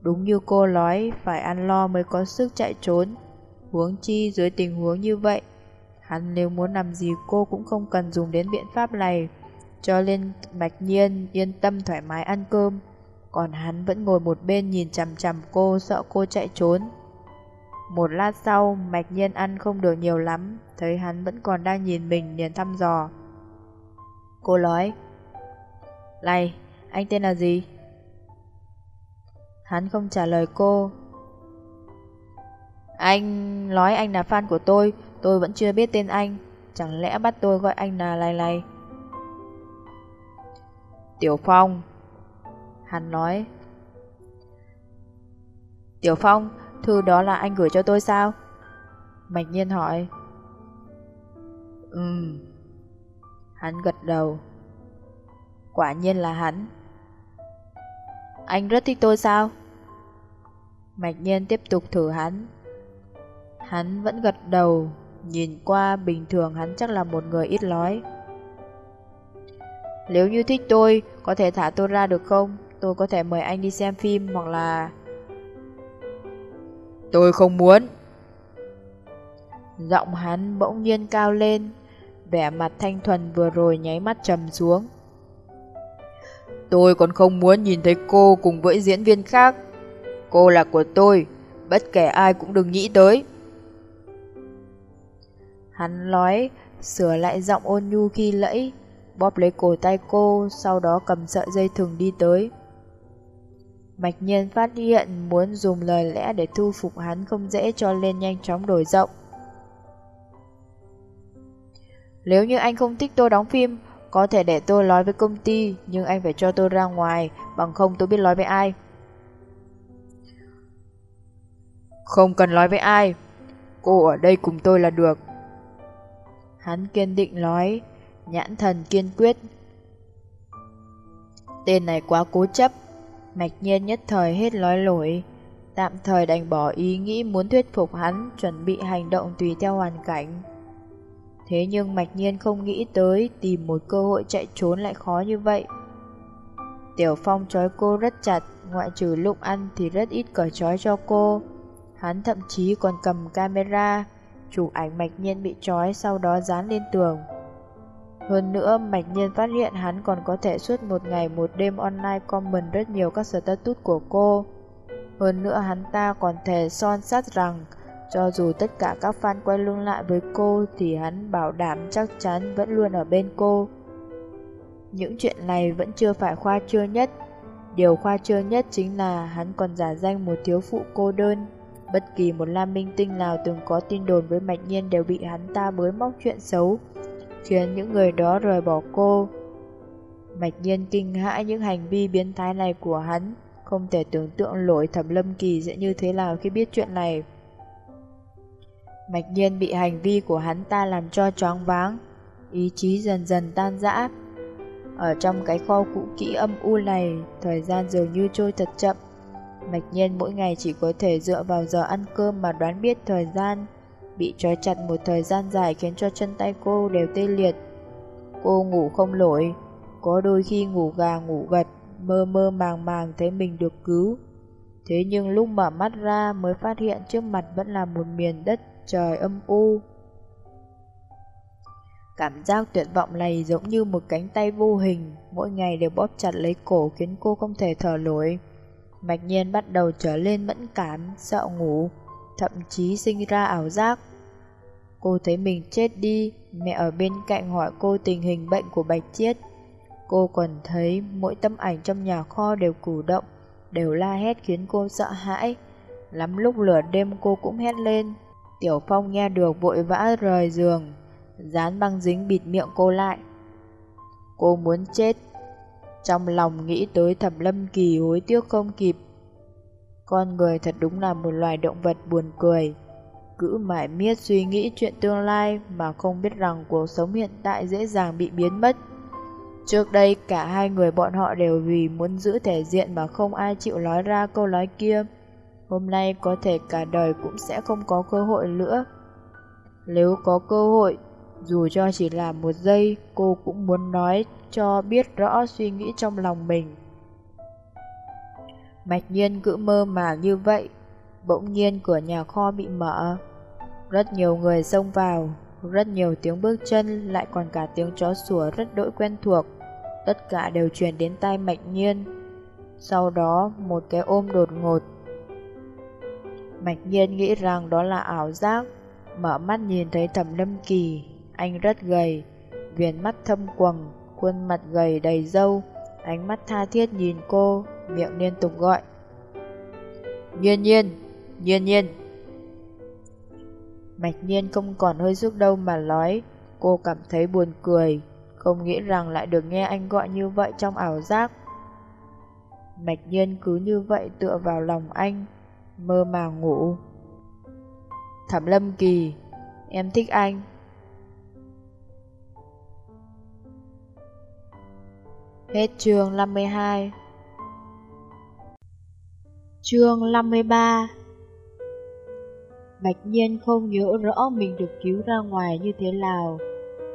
Đúng như cô nói Phải ăn lo mới có sức chạy trốn. Huống chi dưới tình huống như vậy Hắn nếu muốn làm gì cô cũng không cần dùng đến biện pháp này. Cho nên Bạch Nhiên yên tâm thoải mái ăn cơm. Còn hắn vẫn ngồi một bên nhìn chằm chằm cô sợ cô chạy trốn. Một lát sau Mạch Nhiên ăn không được nhiều lắm Thấy hắn vẫn còn đang nhìn mình liền thăm dò. Cô nói Này, anh tên là gì? Hắn không trả lời cô. Anh nói anh là fan của tôi Tôi vẫn chưa biết tên anh. Chẳng lẽ bắt tôi gọi anh là Lai Lai? Tiểu Phong. Hắn nói. Tiểu Phong, Thư đó là anh gửi cho tôi sao? Mạch nhiên hỏi. Ừm. Hắn gật đầu. Quả nhiên là hắn. Anh rất thích tôi sao? Mạch nhiên tiếp tục thử hắn. Hắn vẫn gật đầu Nhìn qua bình thường hắn chắc là một người ít nói Nếu như thích tôi Có thể thả tôi ra được không? Tôi có thể mời anh đi xem phim Hoặc là Tôi không muốn. Giọng hắn bỗng nhiên cao lên Vẻ mặt thanh thuần vừa rồi nháy mắt trầm xuống. Tôi còn không muốn nhìn thấy cô cùng với diễn viên khác Cô là của tôi Bất kể ai cũng đừng nghĩ tới Hắn nói, sửa lại giọng ôn nhu khi lẫy, bóp lấy cổ tay cô, sau đó cầm sợi dây thừng đi tới. Mạch nhiên phát hiện muốn dùng lời lẽ để thu phục hắn không dễ cho nên nhanh chóng đổi rộng. Nếu như anh không thích tôi đóng phim, có thể để tôi nói với công ty, nhưng anh phải cho tôi ra ngoài, bằng không tôi biết nói với ai. Không cần nói với ai, cô ở đây cùng tôi là được. Hắn kiên định nói, nhãn thần kiên quyết. Tên này quá cố chấp, mạch nhiên nhất thời hết nói lỗi, tạm thời đành bỏ ý nghĩ muốn thuyết phục hắn chuẩn bị hành động tùy theo hoàn cảnh. Thế nhưng mạch nhiên không nghĩ tới tìm một cơ hội chạy trốn lại khó như vậy. Tiểu Phong trói cô rất chặt, ngoại trừ lúc ăn thì rất ít cởi trói cho cô. Hắn thậm chí còn cầm camera, chụp ảnh mạch nhiên bị trói sau đó dán lên tường. Hơn nữa, mạch nhiên phát hiện hắn còn có thể suốt một ngày một đêm online comment rất nhiều các status của cô. Hơn nữa hắn ta còn thề son sắt rằng cho dù tất cả các fan quay lưng lại với cô thì hắn bảo đảm chắc chắn vẫn luôn ở bên cô. Những chuyện này vẫn chưa phải khoa trương nhất. Điều khoa trương nhất chính là hắn còn giả danh một thiếu phụ cô đơn. Bất kỳ một lam minh tinh nào từng có tin đồn với Mạch Nhiên đều bị hắn ta bới móc chuyện xấu, khiến những người đó rời bỏ cô. Mạch Nhiên kinh hãi những hành vi biến thái này của hắn, không thể tưởng tượng lỗi thẩm lâm kỳ sẽ như thế nào khi biết chuyện này. Mạch Nhiên bị hành vi của hắn ta làm cho choáng váng, ý chí dần dần tan rã. Ở trong cái kho cũ kỹ âm u này, thời gian dường như trôi thật chậm. Mạch nhiên mỗi ngày chỉ có thể dựa vào giờ ăn cơm mà đoán biết thời gian. Bị trói chặt một thời gian dài khiến cho chân tay cô đều tê liệt. Cô ngủ không nổi, có đôi khi ngủ gà ngủ gật, mơ mơ màng màng thấy mình được cứu. Thế nhưng lúc mở mắt ra mới phát hiện trước mặt vẫn là một miền đất trời âm u. Cảm giác tuyệt vọng này giống như một cánh tay vô hình, mỗi ngày đều bóp chặt lấy cổ khiến cô không thể thở nổi. Mạch nhiên bắt đầu trở lên mẫn cảm, sợ ngủ, thậm chí sinh ra ảo giác. Cô thấy mình chết đi, mẹ ở bên cạnh hỏi cô tình hình bệnh của Bạch Chiết. Cô còn thấy mỗi tấm ảnh trong nhà kho đều cử động, đều la hét khiến cô sợ hãi. Lắm lúc lửa đêm cô cũng hét lên. Tiểu Phong nghe được vội vã rời giường, dán băng dính bịt miệng cô lại. Cô muốn chết. Trong lòng nghĩ tới thẩm lâm kỳ hối tiếc không kịp. Con người thật đúng là một loài động vật buồn cười. Cứ mãi miết suy nghĩ chuyện tương lai mà không biết rằng cuộc sống hiện tại dễ dàng bị biến mất. Trước đây cả hai người bọn họ đều vì muốn giữ thể diện mà không ai chịu nói ra câu nói kia. Hôm nay có thể cả đời cũng sẽ không có cơ hội nữa. Nếu có cơ hội, dù cho chỉ là một giây, cô cũng muốn nói cho biết rõ suy nghĩ trong lòng mình. Mạch nhiên cứ mơ màng như vậy, bỗng nhiên cửa nhà kho bị mở. Rất nhiều người xông vào, rất nhiều tiếng bước chân, lại còn cả tiếng chó sủa rất đỗi quen thuộc. Tất cả đều truyền đến tai mạch nhiên. Sau đó, một cái ôm đột ngột. Mạch nhiên nghĩ rằng đó là ảo giác, mở mắt nhìn thấy thẩm lâm kỳ, anh rất gầy, viền mắt thâm quầng, khuôn mặt gầy đầy dâu, ánh mắt tha thiết nhìn cô, miệng liên tục gọi. Nhiên nhiên, nhiên nhiên. Mạch nhiên không còn hơi sức đâu mà nói, cô cảm thấy buồn cười, không nghĩ rằng lại được nghe anh gọi như vậy trong ảo giác. Mạch nhiên cứ như vậy tựa vào lòng anh, mơ màng ngủ. Thẩm Lâm Kỳ, em thích anh. Hết chương 52 Chương 53 Bạch Nhiên không nhớ rõ mình được cứu ra ngoài như thế nào.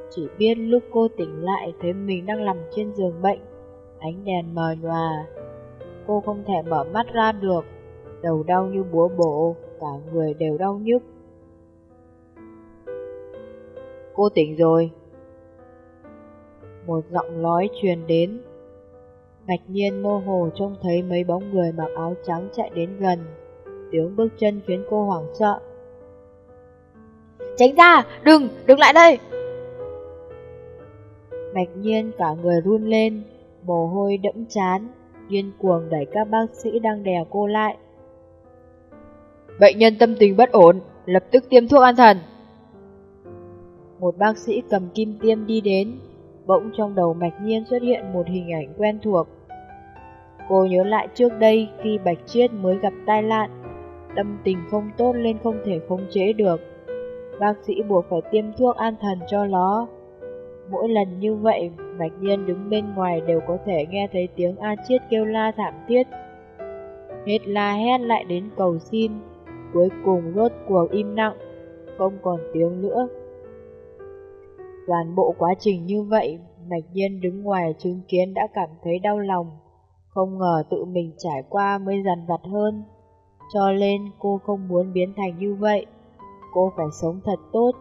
Chỉ biết lúc cô tỉnh lại thấy mình đang nằm trên giường bệnh, Ánh đèn mờ nhòa. Cô không thể mở mắt ra được, Đầu đau như búa bổ, Cả người đều đau nhức. Cô tỉnh rồi. Một giọng nói truyền đến. Ngạch nhiên mơ hồ trông thấy mấy bóng người mặc áo trắng chạy đến gần. Tiếng bước chân khiến cô hoảng sợ. Tránh ra, đừng, đừng lại đây. Mạch nhiên cả người run lên Mồ hôi đẫm chán Điên cuồng đẩy các bác sĩ đang đè cô lại. Bệnh nhân tâm tình bất ổn Lập tức tiêm thuốc an thần. Một bác sĩ cầm kim tiêm đi đến Bỗng trong đầu mạch nhiên xuất hiện một hình ảnh quen thuộc. Cô nhớ lại trước đây khi Bạch Chiết mới gặp tai nạn Tâm tình không tốt lên không thể khống chế được. Bác sĩ buộc phải tiêm thuốc an thần cho nó. Mỗi lần như vậy, Mạch Nhiên đứng bên ngoài đều có thể nghe thấy tiếng A Chiết kêu la thảm thiết. Hết la hét lại đến cầu xin Cuối cùng rốt cuộc im lặng Không còn tiếng nữa. Toàn bộ quá trình như vậy, Mạch Nhiên đứng ngoài chứng kiến đã cảm thấy đau lòng. Không ngờ tự mình trải qua mới dần vặt hơn. Cho nên cô không muốn biến thành như vậy. Cô phải sống thật tốt,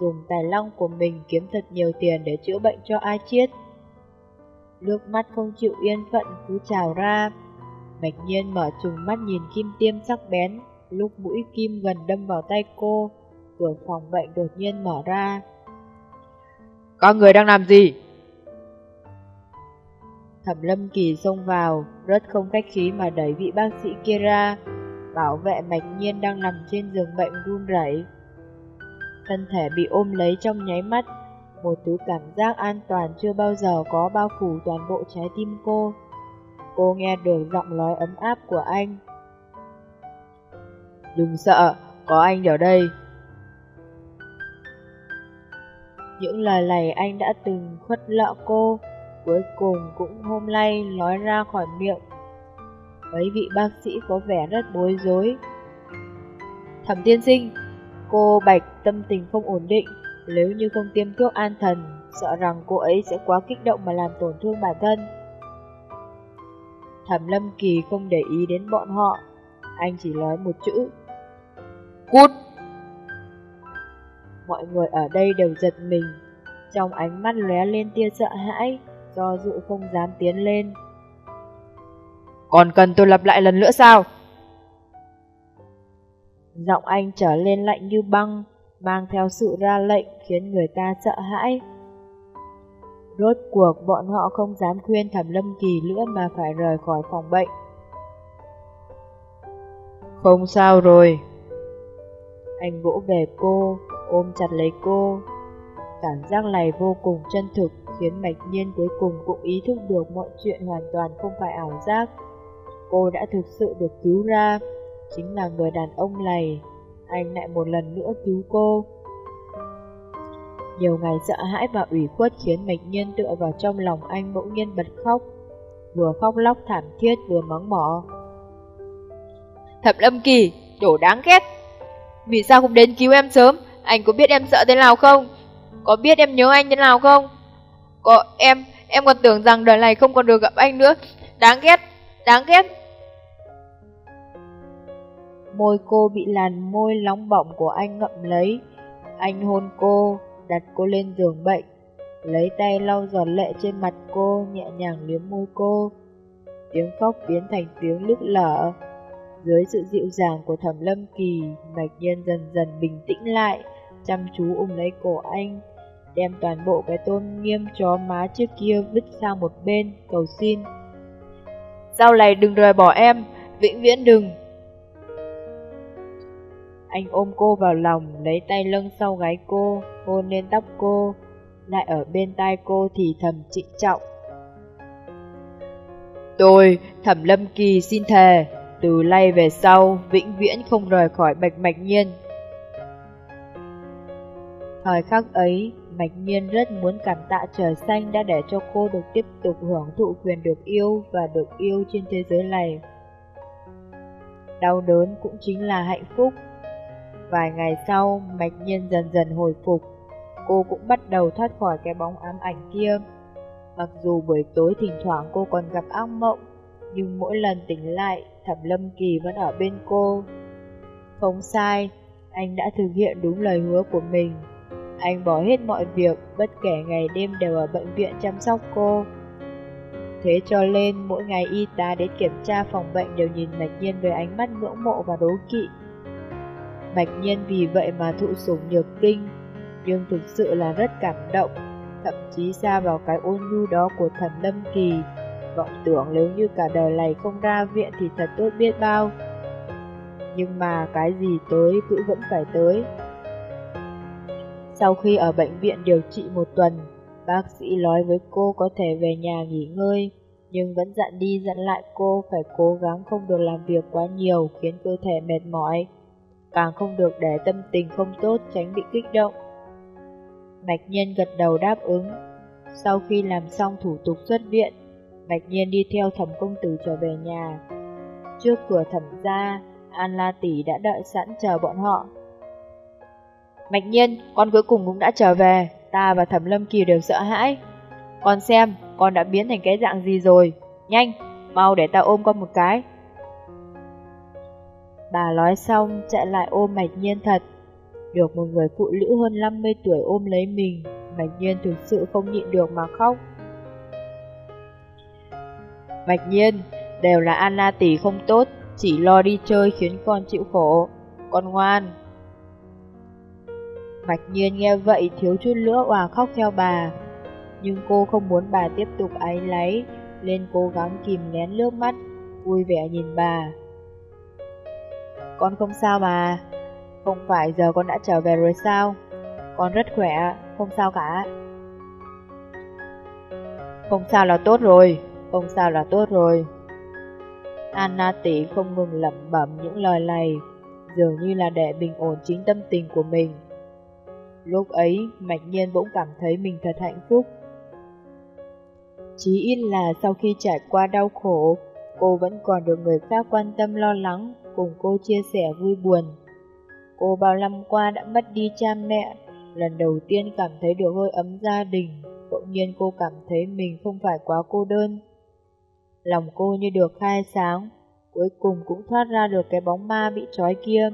Dùng tài năng của mình kiếm thật nhiều tiền để chữa bệnh cho ai chết Nước mắt không chịu yên phận cứ trào ra. Mạch nhiên mở trừng mắt nhìn kim tiêm sắc bén, Lúc mũi kim gần đâm vào tay cô, Cửa phòng bệnh đột nhiên mở ra. Các người đang làm gì? Thẩm lâm kỳ xông vào Rất không cách khí mà đẩy vị bác sĩ kia ra Bảo vệ mạch nhiên đang nằm trên giường bệnh run rẩy. Thân thể bị ôm lấy trong nháy mắt Một thứ cảm giác an toàn chưa bao giờ có bao phủ toàn bộ trái tim cô. Cô nghe được giọng nói ấm áp của anh. Đừng sợ, có anh ở đây Những lời này anh đã từng khuất lợ cô, Cuối cùng cũng hôm nay nói ra khỏi miệng. Mấy vị bác sĩ có vẻ rất bối rối. Thẩm tiên sinh, Cô Bạch tâm tình không ổn định. Nếu như không tiêm thuốc an thần, Sợ rằng cô ấy sẽ quá kích động mà làm tổn thương bản thân. Thẩm Lâm Kỳ không để ý đến bọn họ. Anh chỉ nói một chữ. Cút! Mọi người ở đây đều giật mình Trong ánh mắt lóe lên tia sợ hãi, do dự không dám tiến lên. Còn cần tôi lặp lại lần nữa sao? Giọng anh trở lên lạnh như băng, mang theo sự ra lệnh khiến người ta sợ hãi. Rốt cuộc bọn họ không dám khuyên Thẩm Lâm Kỳ nữa mà phải rời khỏi phòng bệnh. Không sao rồi. Anh vỗ về cô, ôm chặt lấy cô. Cảm giác này vô cùng chân thực khiến Mạch Nhiên cuối cùng cũng ý thức được mọi chuyện hoàn toàn không phải ảo giác. Cô đã thực sự được cứu ra, chính là người đàn ông này. Anh lại một lần nữa cứu cô. Nhiều ngày sợ hãi và ủy khuất khiến Mạch Nhiên tựa vào trong lòng anh bỗng nhiên bật khóc. Vừa khóc lóc thảm thiết vừa mắng mỏ. Thập Lâm Kỳ, đồ đáng ghét. Vì sao không đến cứu em sớm? Anh có biết em sợ thế nào không? Có biết em nhớ anh thế nào không? Có em, em còn tưởng rằng đời này không còn được gặp anh nữa. Đáng ghét, đáng ghét. Môi cô bị làn môi nóng bỏng của anh ngậm lấy. Anh hôn cô, đặt cô lên giường bệnh, lấy tay lau giọt lệ trên mặt cô, nhẹ nhàng liếm môi cô. Tiếng khóc biến thành tiếng nước lở. Dưới sự dịu dàng của thẩm lâm kỳ, mạch nhiên dần dần bình tĩnh lại, chăm chú ôm lấy cổ anh, đem toàn bộ cái tôn nghiêm chó má trước kia vứt sang một bên, cầu xin. Sau này đừng rời bỏ em, vĩnh viễn đừng. Anh ôm cô vào lòng, lấy tay lưng sau gáy cô, hôn lên tóc cô, lại ở bên tai cô thì thầm trịnh trọng. Tôi, Thẩm Lâm Kỳ xin thề, từ nay về sau, vĩnh viễn không rời khỏi Bạch Mạch Nhiên. Thời khắc ấy, Mạch Nhiên rất muốn cảm tạ trời xanh đã để cho cô được tiếp tục hưởng thụ quyền được yêu và được yêu trên thế giới này. Đau đớn cũng chính là hạnh phúc. Vài ngày sau, Mạch Nhiên dần dần hồi phục, cô cũng bắt đầu thoát khỏi cái bóng ám ảnh kia. Mặc dù buổi tối thỉnh thoảng cô còn gặp ác mộng, nhưng mỗi lần tỉnh lại, Thẩm Lâm Kỳ vẫn ở bên cô. Không sai, anh đã thực hiện đúng lời hứa của mình. Anh bỏ hết mọi việc, bất kể ngày đêm đều ở bệnh viện chăm sóc cô. Thế cho nên mỗi ngày y tá đến kiểm tra phòng bệnh đều nhìn Mạch Nhiên với ánh mắt ngưỡng mộ và đố kỵ. Mạch Nhiên vì vậy mà thụ sủng nhược kinh, nhưng thực sự là rất cảm động, thậm chí xa vào cái ôn nhu đó của thần Lâm Kỳ, vọng tưởng nếu như cả đời này không ra viện thì thật tốt biết bao. Nhưng mà cái gì tới cứ vẫn phải tới. Sau khi ở bệnh viện điều trị một tuần, bác sĩ nói với cô có thể về nhà nghỉ ngơi, nhưng vẫn dặn đi dặn lại cô phải cố gắng không được làm việc quá nhiều khiến cơ thể mệt mỏi, càng không được để tâm tình không tốt tránh bị kích động. Mạch Nhiên gật đầu đáp ứng. Sau khi làm xong thủ tục xuất viện, Mạch Nhiên đi theo thẩm công tử trở về nhà. Trước cửa thẩm gia, An La Tỷ đã đợi sẵn chờ bọn họ. Mạch Nhiên, con cuối cùng cũng đã trở về, ta và Thẩm Lâm Kỳ đều sợ hãi. Con xem, con đã biến thành cái dạng gì rồi. Nhanh, mau để ta ôm con một cái. Bà nói xong, chạy lại ôm Mạch Nhiên thật. Được một người phụ nữ hơn 50 tuổi ôm lấy mình, Mạch Nhiên thực sự không nhịn được mà khóc. Mạch Nhiên, đều là Anna tỷ không tốt, chỉ lo đi chơi khiến con chịu khổ. Con ngoan, Mạch nhiên nghe vậy thiếu chút nữa hòa khóc theo bà. Nhưng cô không muốn bà tiếp tục áy lấy, nên cố gắng kìm nén nước mắt, vui vẻ nhìn bà. Con không sao mà, không phải giờ con đã trở về rồi sao? Con rất khỏe, không sao cả. Không sao là tốt rồi, không sao là tốt rồi. Anna tỷ không ngừng lẩm bẩm những lời này, dường như là để bình ổn chính tâm tình của mình. Lúc ấy, Mạch Nhiên bỗng cảm thấy mình thật hạnh phúc. Chí ít là sau khi trải qua đau khổ, cô vẫn còn được người khác quan tâm lo lắng, cùng cô chia sẻ vui buồn. Cô bao năm qua đã mất đi cha mẹ, lần đầu tiên cảm thấy được hơi ấm gia đình, bỗng nhiên cô cảm thấy mình không phải quá cô đơn. Lòng cô như được khai sáng, cuối cùng cũng thoát ra được cái bóng ma bị trói kia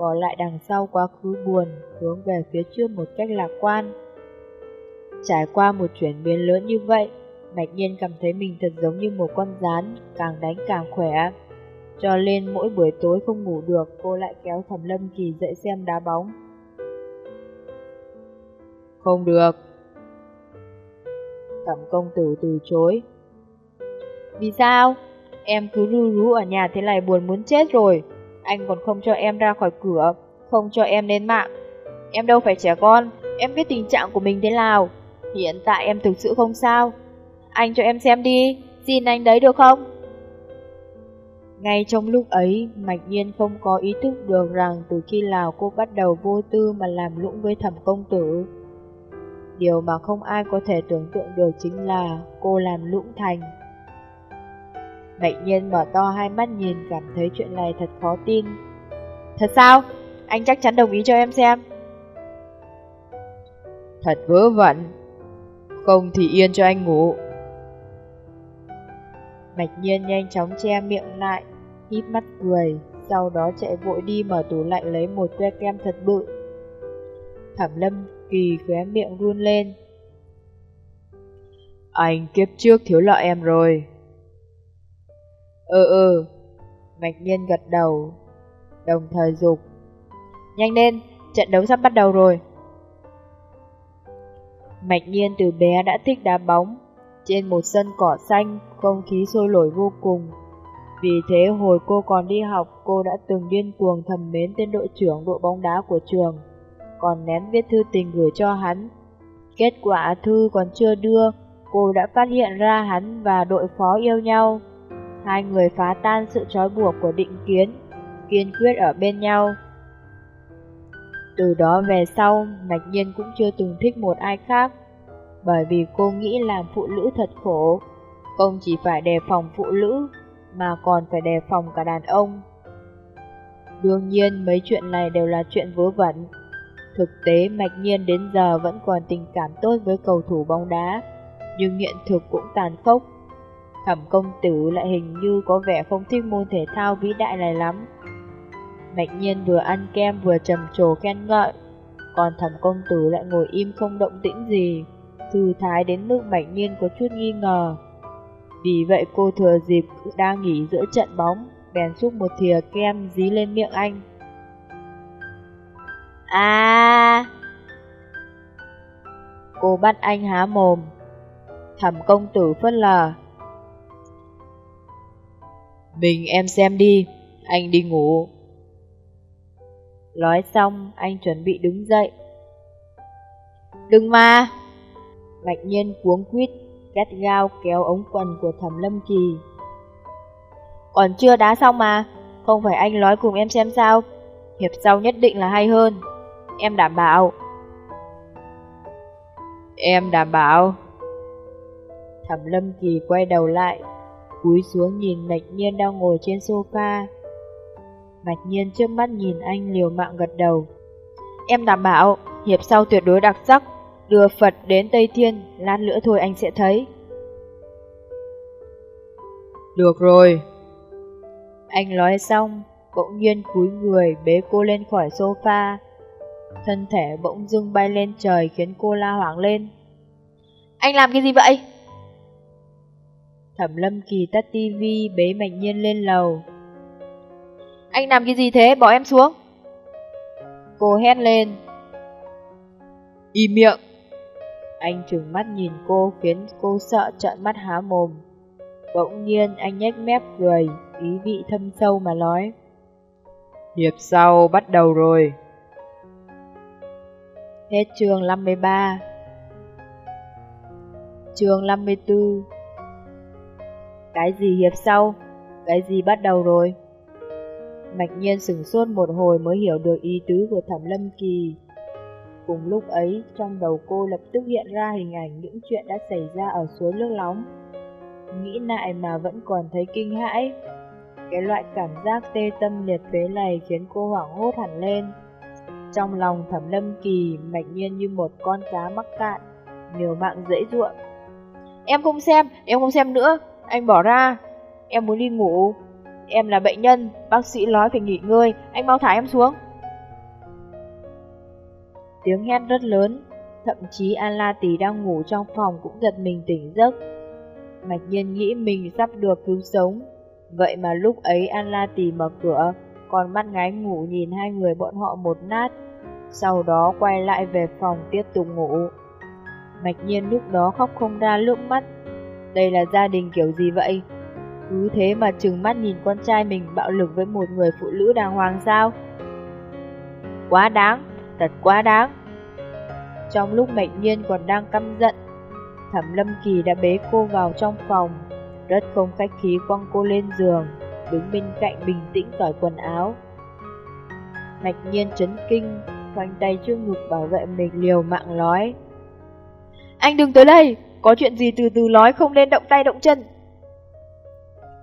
bỏ lại đằng sau quá khứ buồn, hướng về phía trước một cách lạc quan. Trải qua một chuyển biến lớn như vậy, Mạch Nhiên cảm thấy mình thật giống như một con rán, càng đánh càng khỏe. Cho nên mỗi buổi tối không ngủ được, cô lại kéo Thẩm Lâm Kỳ dậy xem đá bóng. Không được. Thẩm công tử từ chối. Vì sao? Em cứ ru rú ở nhà thế này buồn muốn chết rồi. Anh còn không cho em ra khỏi cửa, không cho em lên mạng. Em đâu phải trẻ con, em biết tình trạng của mình thế nào. Hiện tại em thực sự không sao. Anh cho em xem đi, xin anh đấy được không? Ngay trong lúc ấy, Mạch Nhiên không có ý thức được rằng từ khi nào cô bắt đầu vô tư mà làm lũng với thẩm công tử. Điều mà không ai có thể tưởng tượng được chính là cô làm lũng thành. Mạch Nhiên mở to hai mắt nhìn cảm thấy chuyện này thật khó tin. Thật sao? Anh chắc chắn đồng ý cho em xem. Thật vớ vẩn. Không thì yên cho anh ngủ. Mạch Nhiên nhanh chóng che miệng lại, híp mắt cười, sau đó chạy vội đi mở tủ lạnh lấy một que kem thật bự. Thẩm Lâm Kỳ khóe miệng run lên. Anh kiếp trước thiếu lợi em rồi. Ừ ừ, Mạch Nhiên gật đầu, đồng thời dục. Nhanh lên, trận đấu sắp bắt đầu rồi. Mạch Nhiên từ bé đã thích đá bóng, trên một sân cỏ xanh, không khí sôi nổi vô cùng. Vì thế hồi cô còn đi học, cô đã từng điên cuồng thầm mến tên đội trưởng đội bóng đá của trường, còn nén viết thư tình gửi cho hắn. Kết quả thư còn chưa đưa, cô đã phát hiện ra hắn và đội phó yêu nhau. Hai người phá tan sự trói buộc của định kiến, kiên quyết ở bên nhau. Từ đó về sau, Mạch Nhiên cũng chưa từng thích một ai khác bởi vì cô nghĩ làm phụ nữ thật khổ. Không chỉ phải đề phòng phụ nữ, mà còn phải đề phòng cả đàn ông. Đương nhiên mấy chuyện này đều là chuyện vớ vẩn. Thực tế Mạch Nhiên đến giờ vẫn còn tình cảm tốt với cầu thủ bóng đá, nhưng hiện thực cũng tàn khốc. Thẩm công tử lại hình như có vẻ không thích môn thể thao vĩ đại này lắm. mạnh Nhiên vừa ăn kem vừa trầm trồ khen ngợi, còn thẩm công tử lại ngồi im không động tĩnh gì thư thái đến mức mạnh Nhiên có chút nghi ngờ. Vì vậy cô thừa dịp đang nghỉ giữa trận bóng, bèn xúc một thìa kem dí lên miệng anh. À! Cô bắt anh há mồm. Thẩm công tử phất lờ. Mình em xem đi, anh đi ngủ. Nói xong, anh chuẩn bị đứng dậy. Đừng mà! Bạch Nhiên cuống quýt, gắt gao kéo ống quần của Thẩm Lâm Kỳ. Còn chưa đá xong mà, không phải anh nói cùng em xem sao? Hiệp sau nhất định là hay hơn. Em đảm bảo. Em đảm bảo. Thẩm Lâm Kỳ quay đầu lại, cúi xuống nhìn Mạch Nhiên đang ngồi trên sofa. Mạch Nhiên trước mắt nhìn anh liều mạng gật đầu. Em đảm bảo, hiệp sau tuyệt đối đặc sắc, Đưa Phật đến Tây Thiên, lát nữa thôi anh sẽ thấy. Được rồi. Anh nói xong, bỗng nhiên cúi người bế cô lên khỏi sofa. Thân thể bỗng dưng bay lên trời khiến cô la hoảng lên. Anh làm cái gì vậy? Thẩm lâm kỳ tắt tivi bế mạnh nhiên lên lầu. Anh làm cái gì thế? Bỏ em xuống. Cô hét lên. Im miệng. Anh trừng mắt nhìn cô khiến cô sợ trợn mắt há mồm. Bỗng nhiên anh nhếch mép cười, ý vị thâm sâu mà nói. Hiệp sau bắt đầu rồi. Hết chương 53 Chương 54 cái gì hiệp sau? Cái gì bắt đầu rồi? Mạch nhiên sửng sốt một hồi mới hiểu được ý tứ của thẩm lâm kỳ. Cùng lúc ấy, trong đầu cô lập tức hiện ra hình ảnh những chuyện đã xảy ra ở suối nước nóng. Nghĩ lại mà vẫn còn thấy kinh hãi. Cái loại cảm giác tê tâm liệt phế này khiến cô hoảng hốt hẳn lên. Trong lòng thẩm lâm kỳ, mạch nhiên như một con cá mắc cạn, nhiều mạng dễ ruộng. Em không xem, em không xem nữa, anh bỏ ra. Em muốn đi ngủ. Em là bệnh nhân, bác sĩ nói phải nghỉ ngơi, anh mau thả em xuống. Tiếng hét rất lớn, Thậm chí An La Tỷ đang ngủ trong phòng cũng giật mình tỉnh giấc. Mạch nhiên nghĩ mình sắp được cứu sống. Vậy mà lúc ấy An La Tỷ mở cửa, còn mắt ngái ngủ nhìn hai người bọn họ một nát. Sau đó quay lại về phòng tiếp tục ngủ. Mạch nhiên lúc đó khóc không ra nước mắt. Đây là gia đình kiểu gì vậy? Cứ thế mà trừng mắt nhìn con trai mình bạo lực với một người phụ nữ đàng hoàng sao? Quá đáng, thật quá đáng. Trong lúc Mạnh Nhiên còn đang căm giận, Thẩm Lâm Kỳ đã bế cô vào trong phòng, rất không khách khí quăng cô lên giường, đứng bên cạnh bình tĩnh cởi quần áo. Mạch Nhiên chấn kinh, khoanh tay trước ngực bảo vệ mình liều mạng nói. Anh đừng tới đây, có chuyện gì từ từ nói không nên động tay động chân.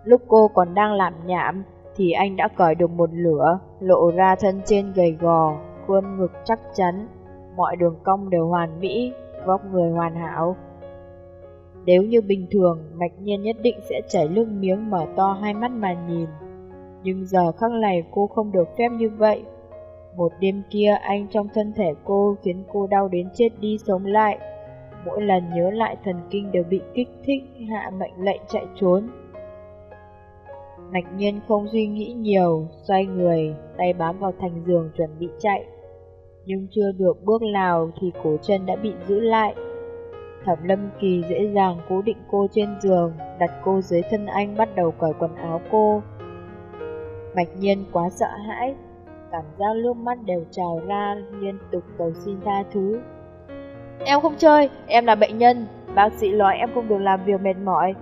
Lúc cô còn đang làm nhảm, thì anh đã cởi được một lửa, lộ ra thân trên gầy gò, khuôn ngực chắc chắn, mọi đường cong đều hoàn mỹ, vóc người hoàn hảo. Nếu như bình thường, Mạch Nhiên nhất định sẽ chảy nước miếng mở to hai mắt mà nhìn. Nhưng giờ khắc này cô không được phép như vậy. Một đêm kia anh trong thân thể cô khiến cô đau đến chết đi sống lại. Mỗi lần nhớ lại thần kinh đều bị kích thích hạ mệnh lệnh chạy trốn. Mạch Nhiên không suy nghĩ nhiều, xoay người, tay bám vào thành giường chuẩn bị chạy. Nhưng chưa được bước nào thì cổ chân đã bị giữ lại. Thẩm Lâm Kỳ dễ dàng cố định cô trên giường, đặt cô dưới thân anh bắt đầu cởi quần áo cô. Mạch Nhiên quá sợ hãi, cảm giác nước mắt đều trào ra liên tục cầu xin tha thứ. Em không chơi, em là bệnh nhân, bác sĩ nói em không được làm việc mệt mỏi,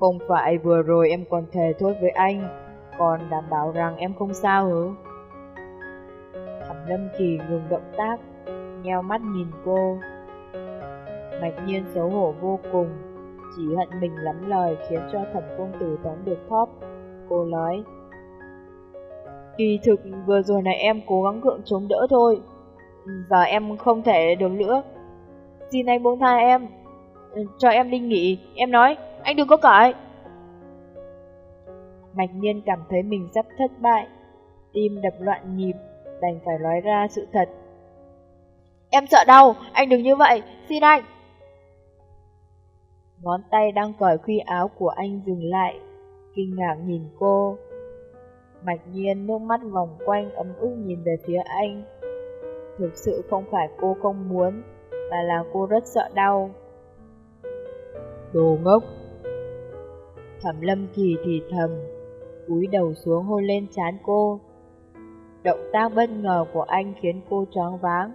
không phải vừa rồi em còn thề thốt với anh, còn đảm bảo rằng em không sao hứ? Thẩm Lâm Kỳ ngừng động tác, nheo mắt nhìn cô. Mạch nhiên xấu hổ vô cùng, chỉ hận mình lắm lời khiến cho thẩm công tử tóm được thóp. Cô nói, Kỳ thực vừa rồi này em cố gắng gượng chống đỡ thôi, giờ em không thể được nữa. Xin anh buông tha em, ừ, cho em đi nghỉ, em nói, anh đừng có cãi. Mạch nhiên cảm thấy mình sắp thất bại, tim đập loạn nhịp, đành phải nói ra sự thật. Em sợ đau, anh đừng như vậy, xin anh. Ngón tay đang cởi khuy áo của anh dừng lại, kinh ngạc nhìn cô. Mạch nhiên nước mắt vòng quanh ấm ức nhìn về phía anh. Thực sự không phải cô không muốn, mà là cô rất sợ đau. Đồ ngốc! Thẩm lâm kỳ thì thầm, cúi đầu xuống hôn lên trán cô. Động tác bất ngờ của anh khiến cô choáng váng,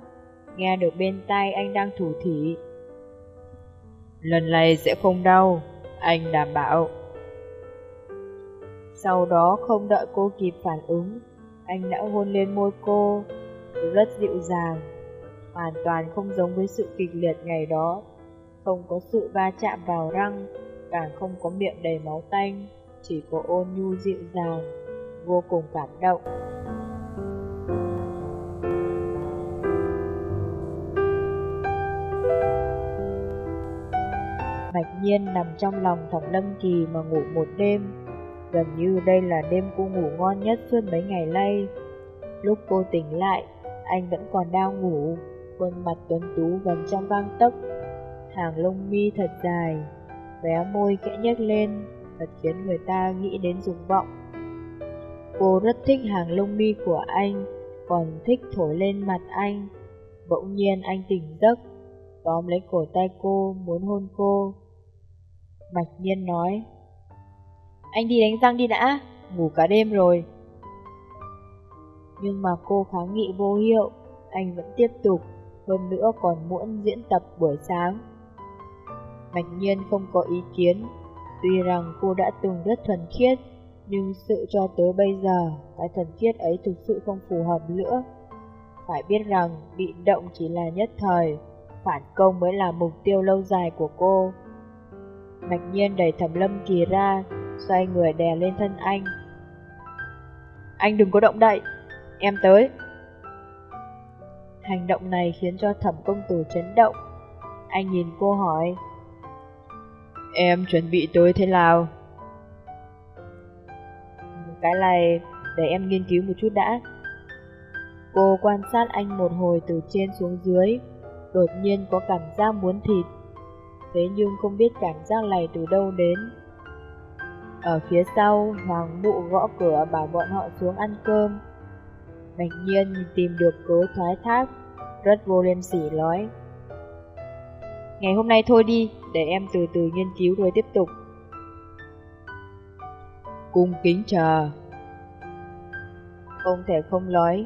nghe được bên tay anh đang thủ thỉ. Lần này sẽ không đau, anh đảm bảo. Sau đó không đợi cô kịp phản ứng, anh đã hôn lên môi cô, rất dịu dàng, hoàn toàn không giống với sự kịch liệt ngày đó, không có sự va chạm vào răng, càng không có miệng đầy máu tanh chỉ có ôn nhu dịu dàng, vô cùng cảm động. Bạch Nhiên nằm trong lòng Thẩm Lâm Kỳ mà ngủ một đêm. Gần như đây là đêm cô ngủ ngon nhất suốt mấy ngày nay. Lúc cô tỉnh lại, anh vẫn còn đang ngủ, khuôn mặt tuấn tú gần trong gang tấc, hàng lông mi thật dài, bé môi khẽ nhếch lên, thật khiến người ta nghĩ đến dục vọng. Cô rất thích hàng lông mi của anh, còn thích thổi lên mặt anh. Bỗng nhiên anh tỉnh giấc, tóm lấy cổ tay cô, muốn hôn cô. Mạch nhiên nói, Anh đi đánh răng đi đã, ngủ cả đêm rồi. Nhưng mà cô kháng nghị vô hiệu, anh vẫn tiếp tục, hơn nữa còn muộn diễn tập buổi sáng. Mạch nhiên không có ý kiến, Tuy rằng cô đã từng rất thuần khiết, nhưng sự cho tới bây giờ, cái thuần khiết ấy thực sự không phù hợp nữa. Phải biết rằng bị động chỉ là nhất thời, phản công mới là mục tiêu lâu dài của cô. Mạch nhiên đẩy thẩm lâm kỳ ra, xoay người đè lên thân anh. Anh đừng có động đậy, em tới. Hành động này khiến cho thẩm công tử chấn động. Anh nhìn cô hỏi, Em chuẩn bị tới thế nào? Cái này để em nghiên cứu một chút đã. Cô quan sát anh một hồi từ trên xuống dưới, đột nhiên có cảm giác muốn thịt. Thế nhưng không biết cảm giác này từ đâu đến. Ở phía sau, Hoàng Mụ gõ cửa bảo bọn họ xuống ăn cơm. Bạch nhiên tìm được cớ thoái thác, rất vô liêm sỉ nói. Ngày hôm nay thôi đi, để em từ từ nghiên cứu rồi tiếp tục. Cung kính chờ. Không thể không nói,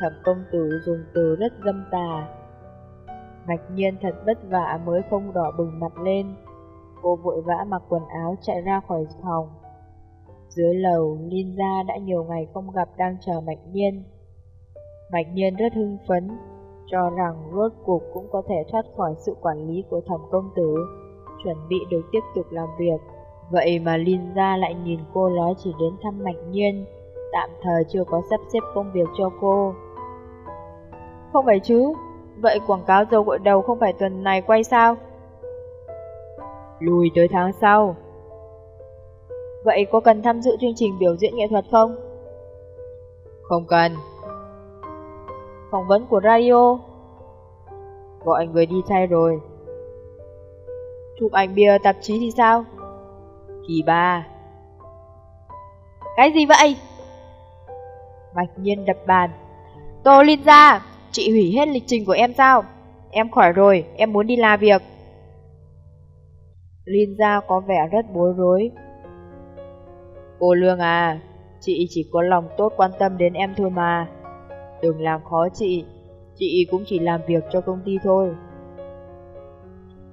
thẩm công tử dùng từ rất dâm tà. Mạch nhiên thật vất vả mới không đỏ bừng mặt lên. Cô vội vã mặc quần áo chạy ra khỏi phòng. Dưới lầu, Linda đã nhiều ngày không gặp đang chờ Mạch Nhiên. Mạch Nhiên rất hưng phấn, cho rằng rốt cuộc cũng có thể thoát khỏi sự quản lý của thẩm công tử, chuẩn bị được tiếp tục làm việc. Vậy mà Linh Gia lại nhìn cô nói chỉ đến thăm Mạch Nhiên, tạm thời chưa có sắp xếp công việc cho cô. Không phải chứ, vậy quảng cáo dầu gội đầu không phải tuần này quay sao? Lùi tới tháng sau. Vậy có cần tham dự chương trình biểu diễn nghệ thuật không? Không cần. Phỏng vấn của radio. Gọi người đi thay rồi. Chụp ảnh bìa tạp chí thì sao? Kỳ ba. Cái gì vậy? Bạch nhiên đập bàn. Tô Linh ra, chị hủy hết lịch trình của em sao? Em khỏi rồi, em muốn đi làm việc. Linh ra có vẻ rất bối rối. Cô Lương à, chị chỉ có lòng tốt quan tâm đến em thôi mà. Đừng làm khó chị, chị cũng chỉ làm việc cho công ty thôi.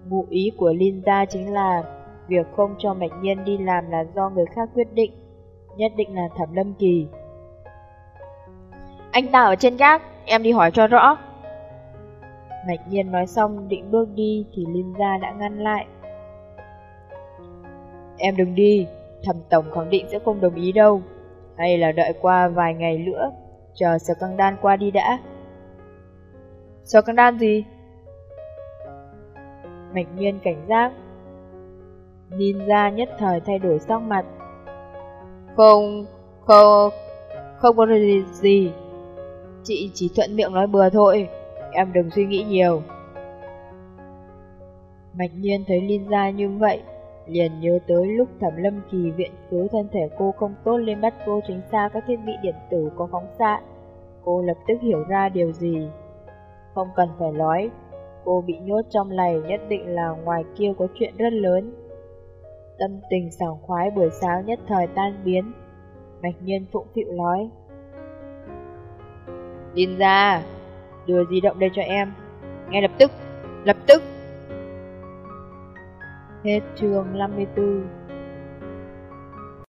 Ngụ ý của Linda chính là việc không cho Mạch Nhiên đi làm là do người khác quyết định, nhất định là Thẩm Lâm Kỳ. Anh ta ở trên gác, em đi hỏi cho rõ. Mạch Nhiên nói xong định bước đi thì Linda đã ngăn lại. Em đừng đi, thẩm tổng khẳng định sẽ không đồng ý đâu. Hay là đợi qua vài ngày nữa, chờ sở căng đan qua đi đã. Sở căng đan gì? Mạch nhiên cảnh giác. Ninja nhất thời thay đổi sắc mặt. Không, không, không có gì gì. Chị chỉ thuận miệng nói bừa thôi, em đừng suy nghĩ nhiều. Mạch nhiên thấy Ninja như vậy, liền nhớ tới lúc Thẩm Lâm Kỳ viện cứu thân thể cô không tốt lên bắt cô tránh xa các thiết bị điện tử có phóng xạ. Cô lập tức hiểu ra điều gì. Không cần phải nói, cô bị nhốt trong này nhất định là ngoài kia có chuyện rất lớn. Tâm tình sảng khoái buổi sáng nhất thời tan biến. Mạch nhiên phụng phịu nói. Điên ra, đưa di động đây cho em. Ngay lập tức, lập tức. Hết chương 54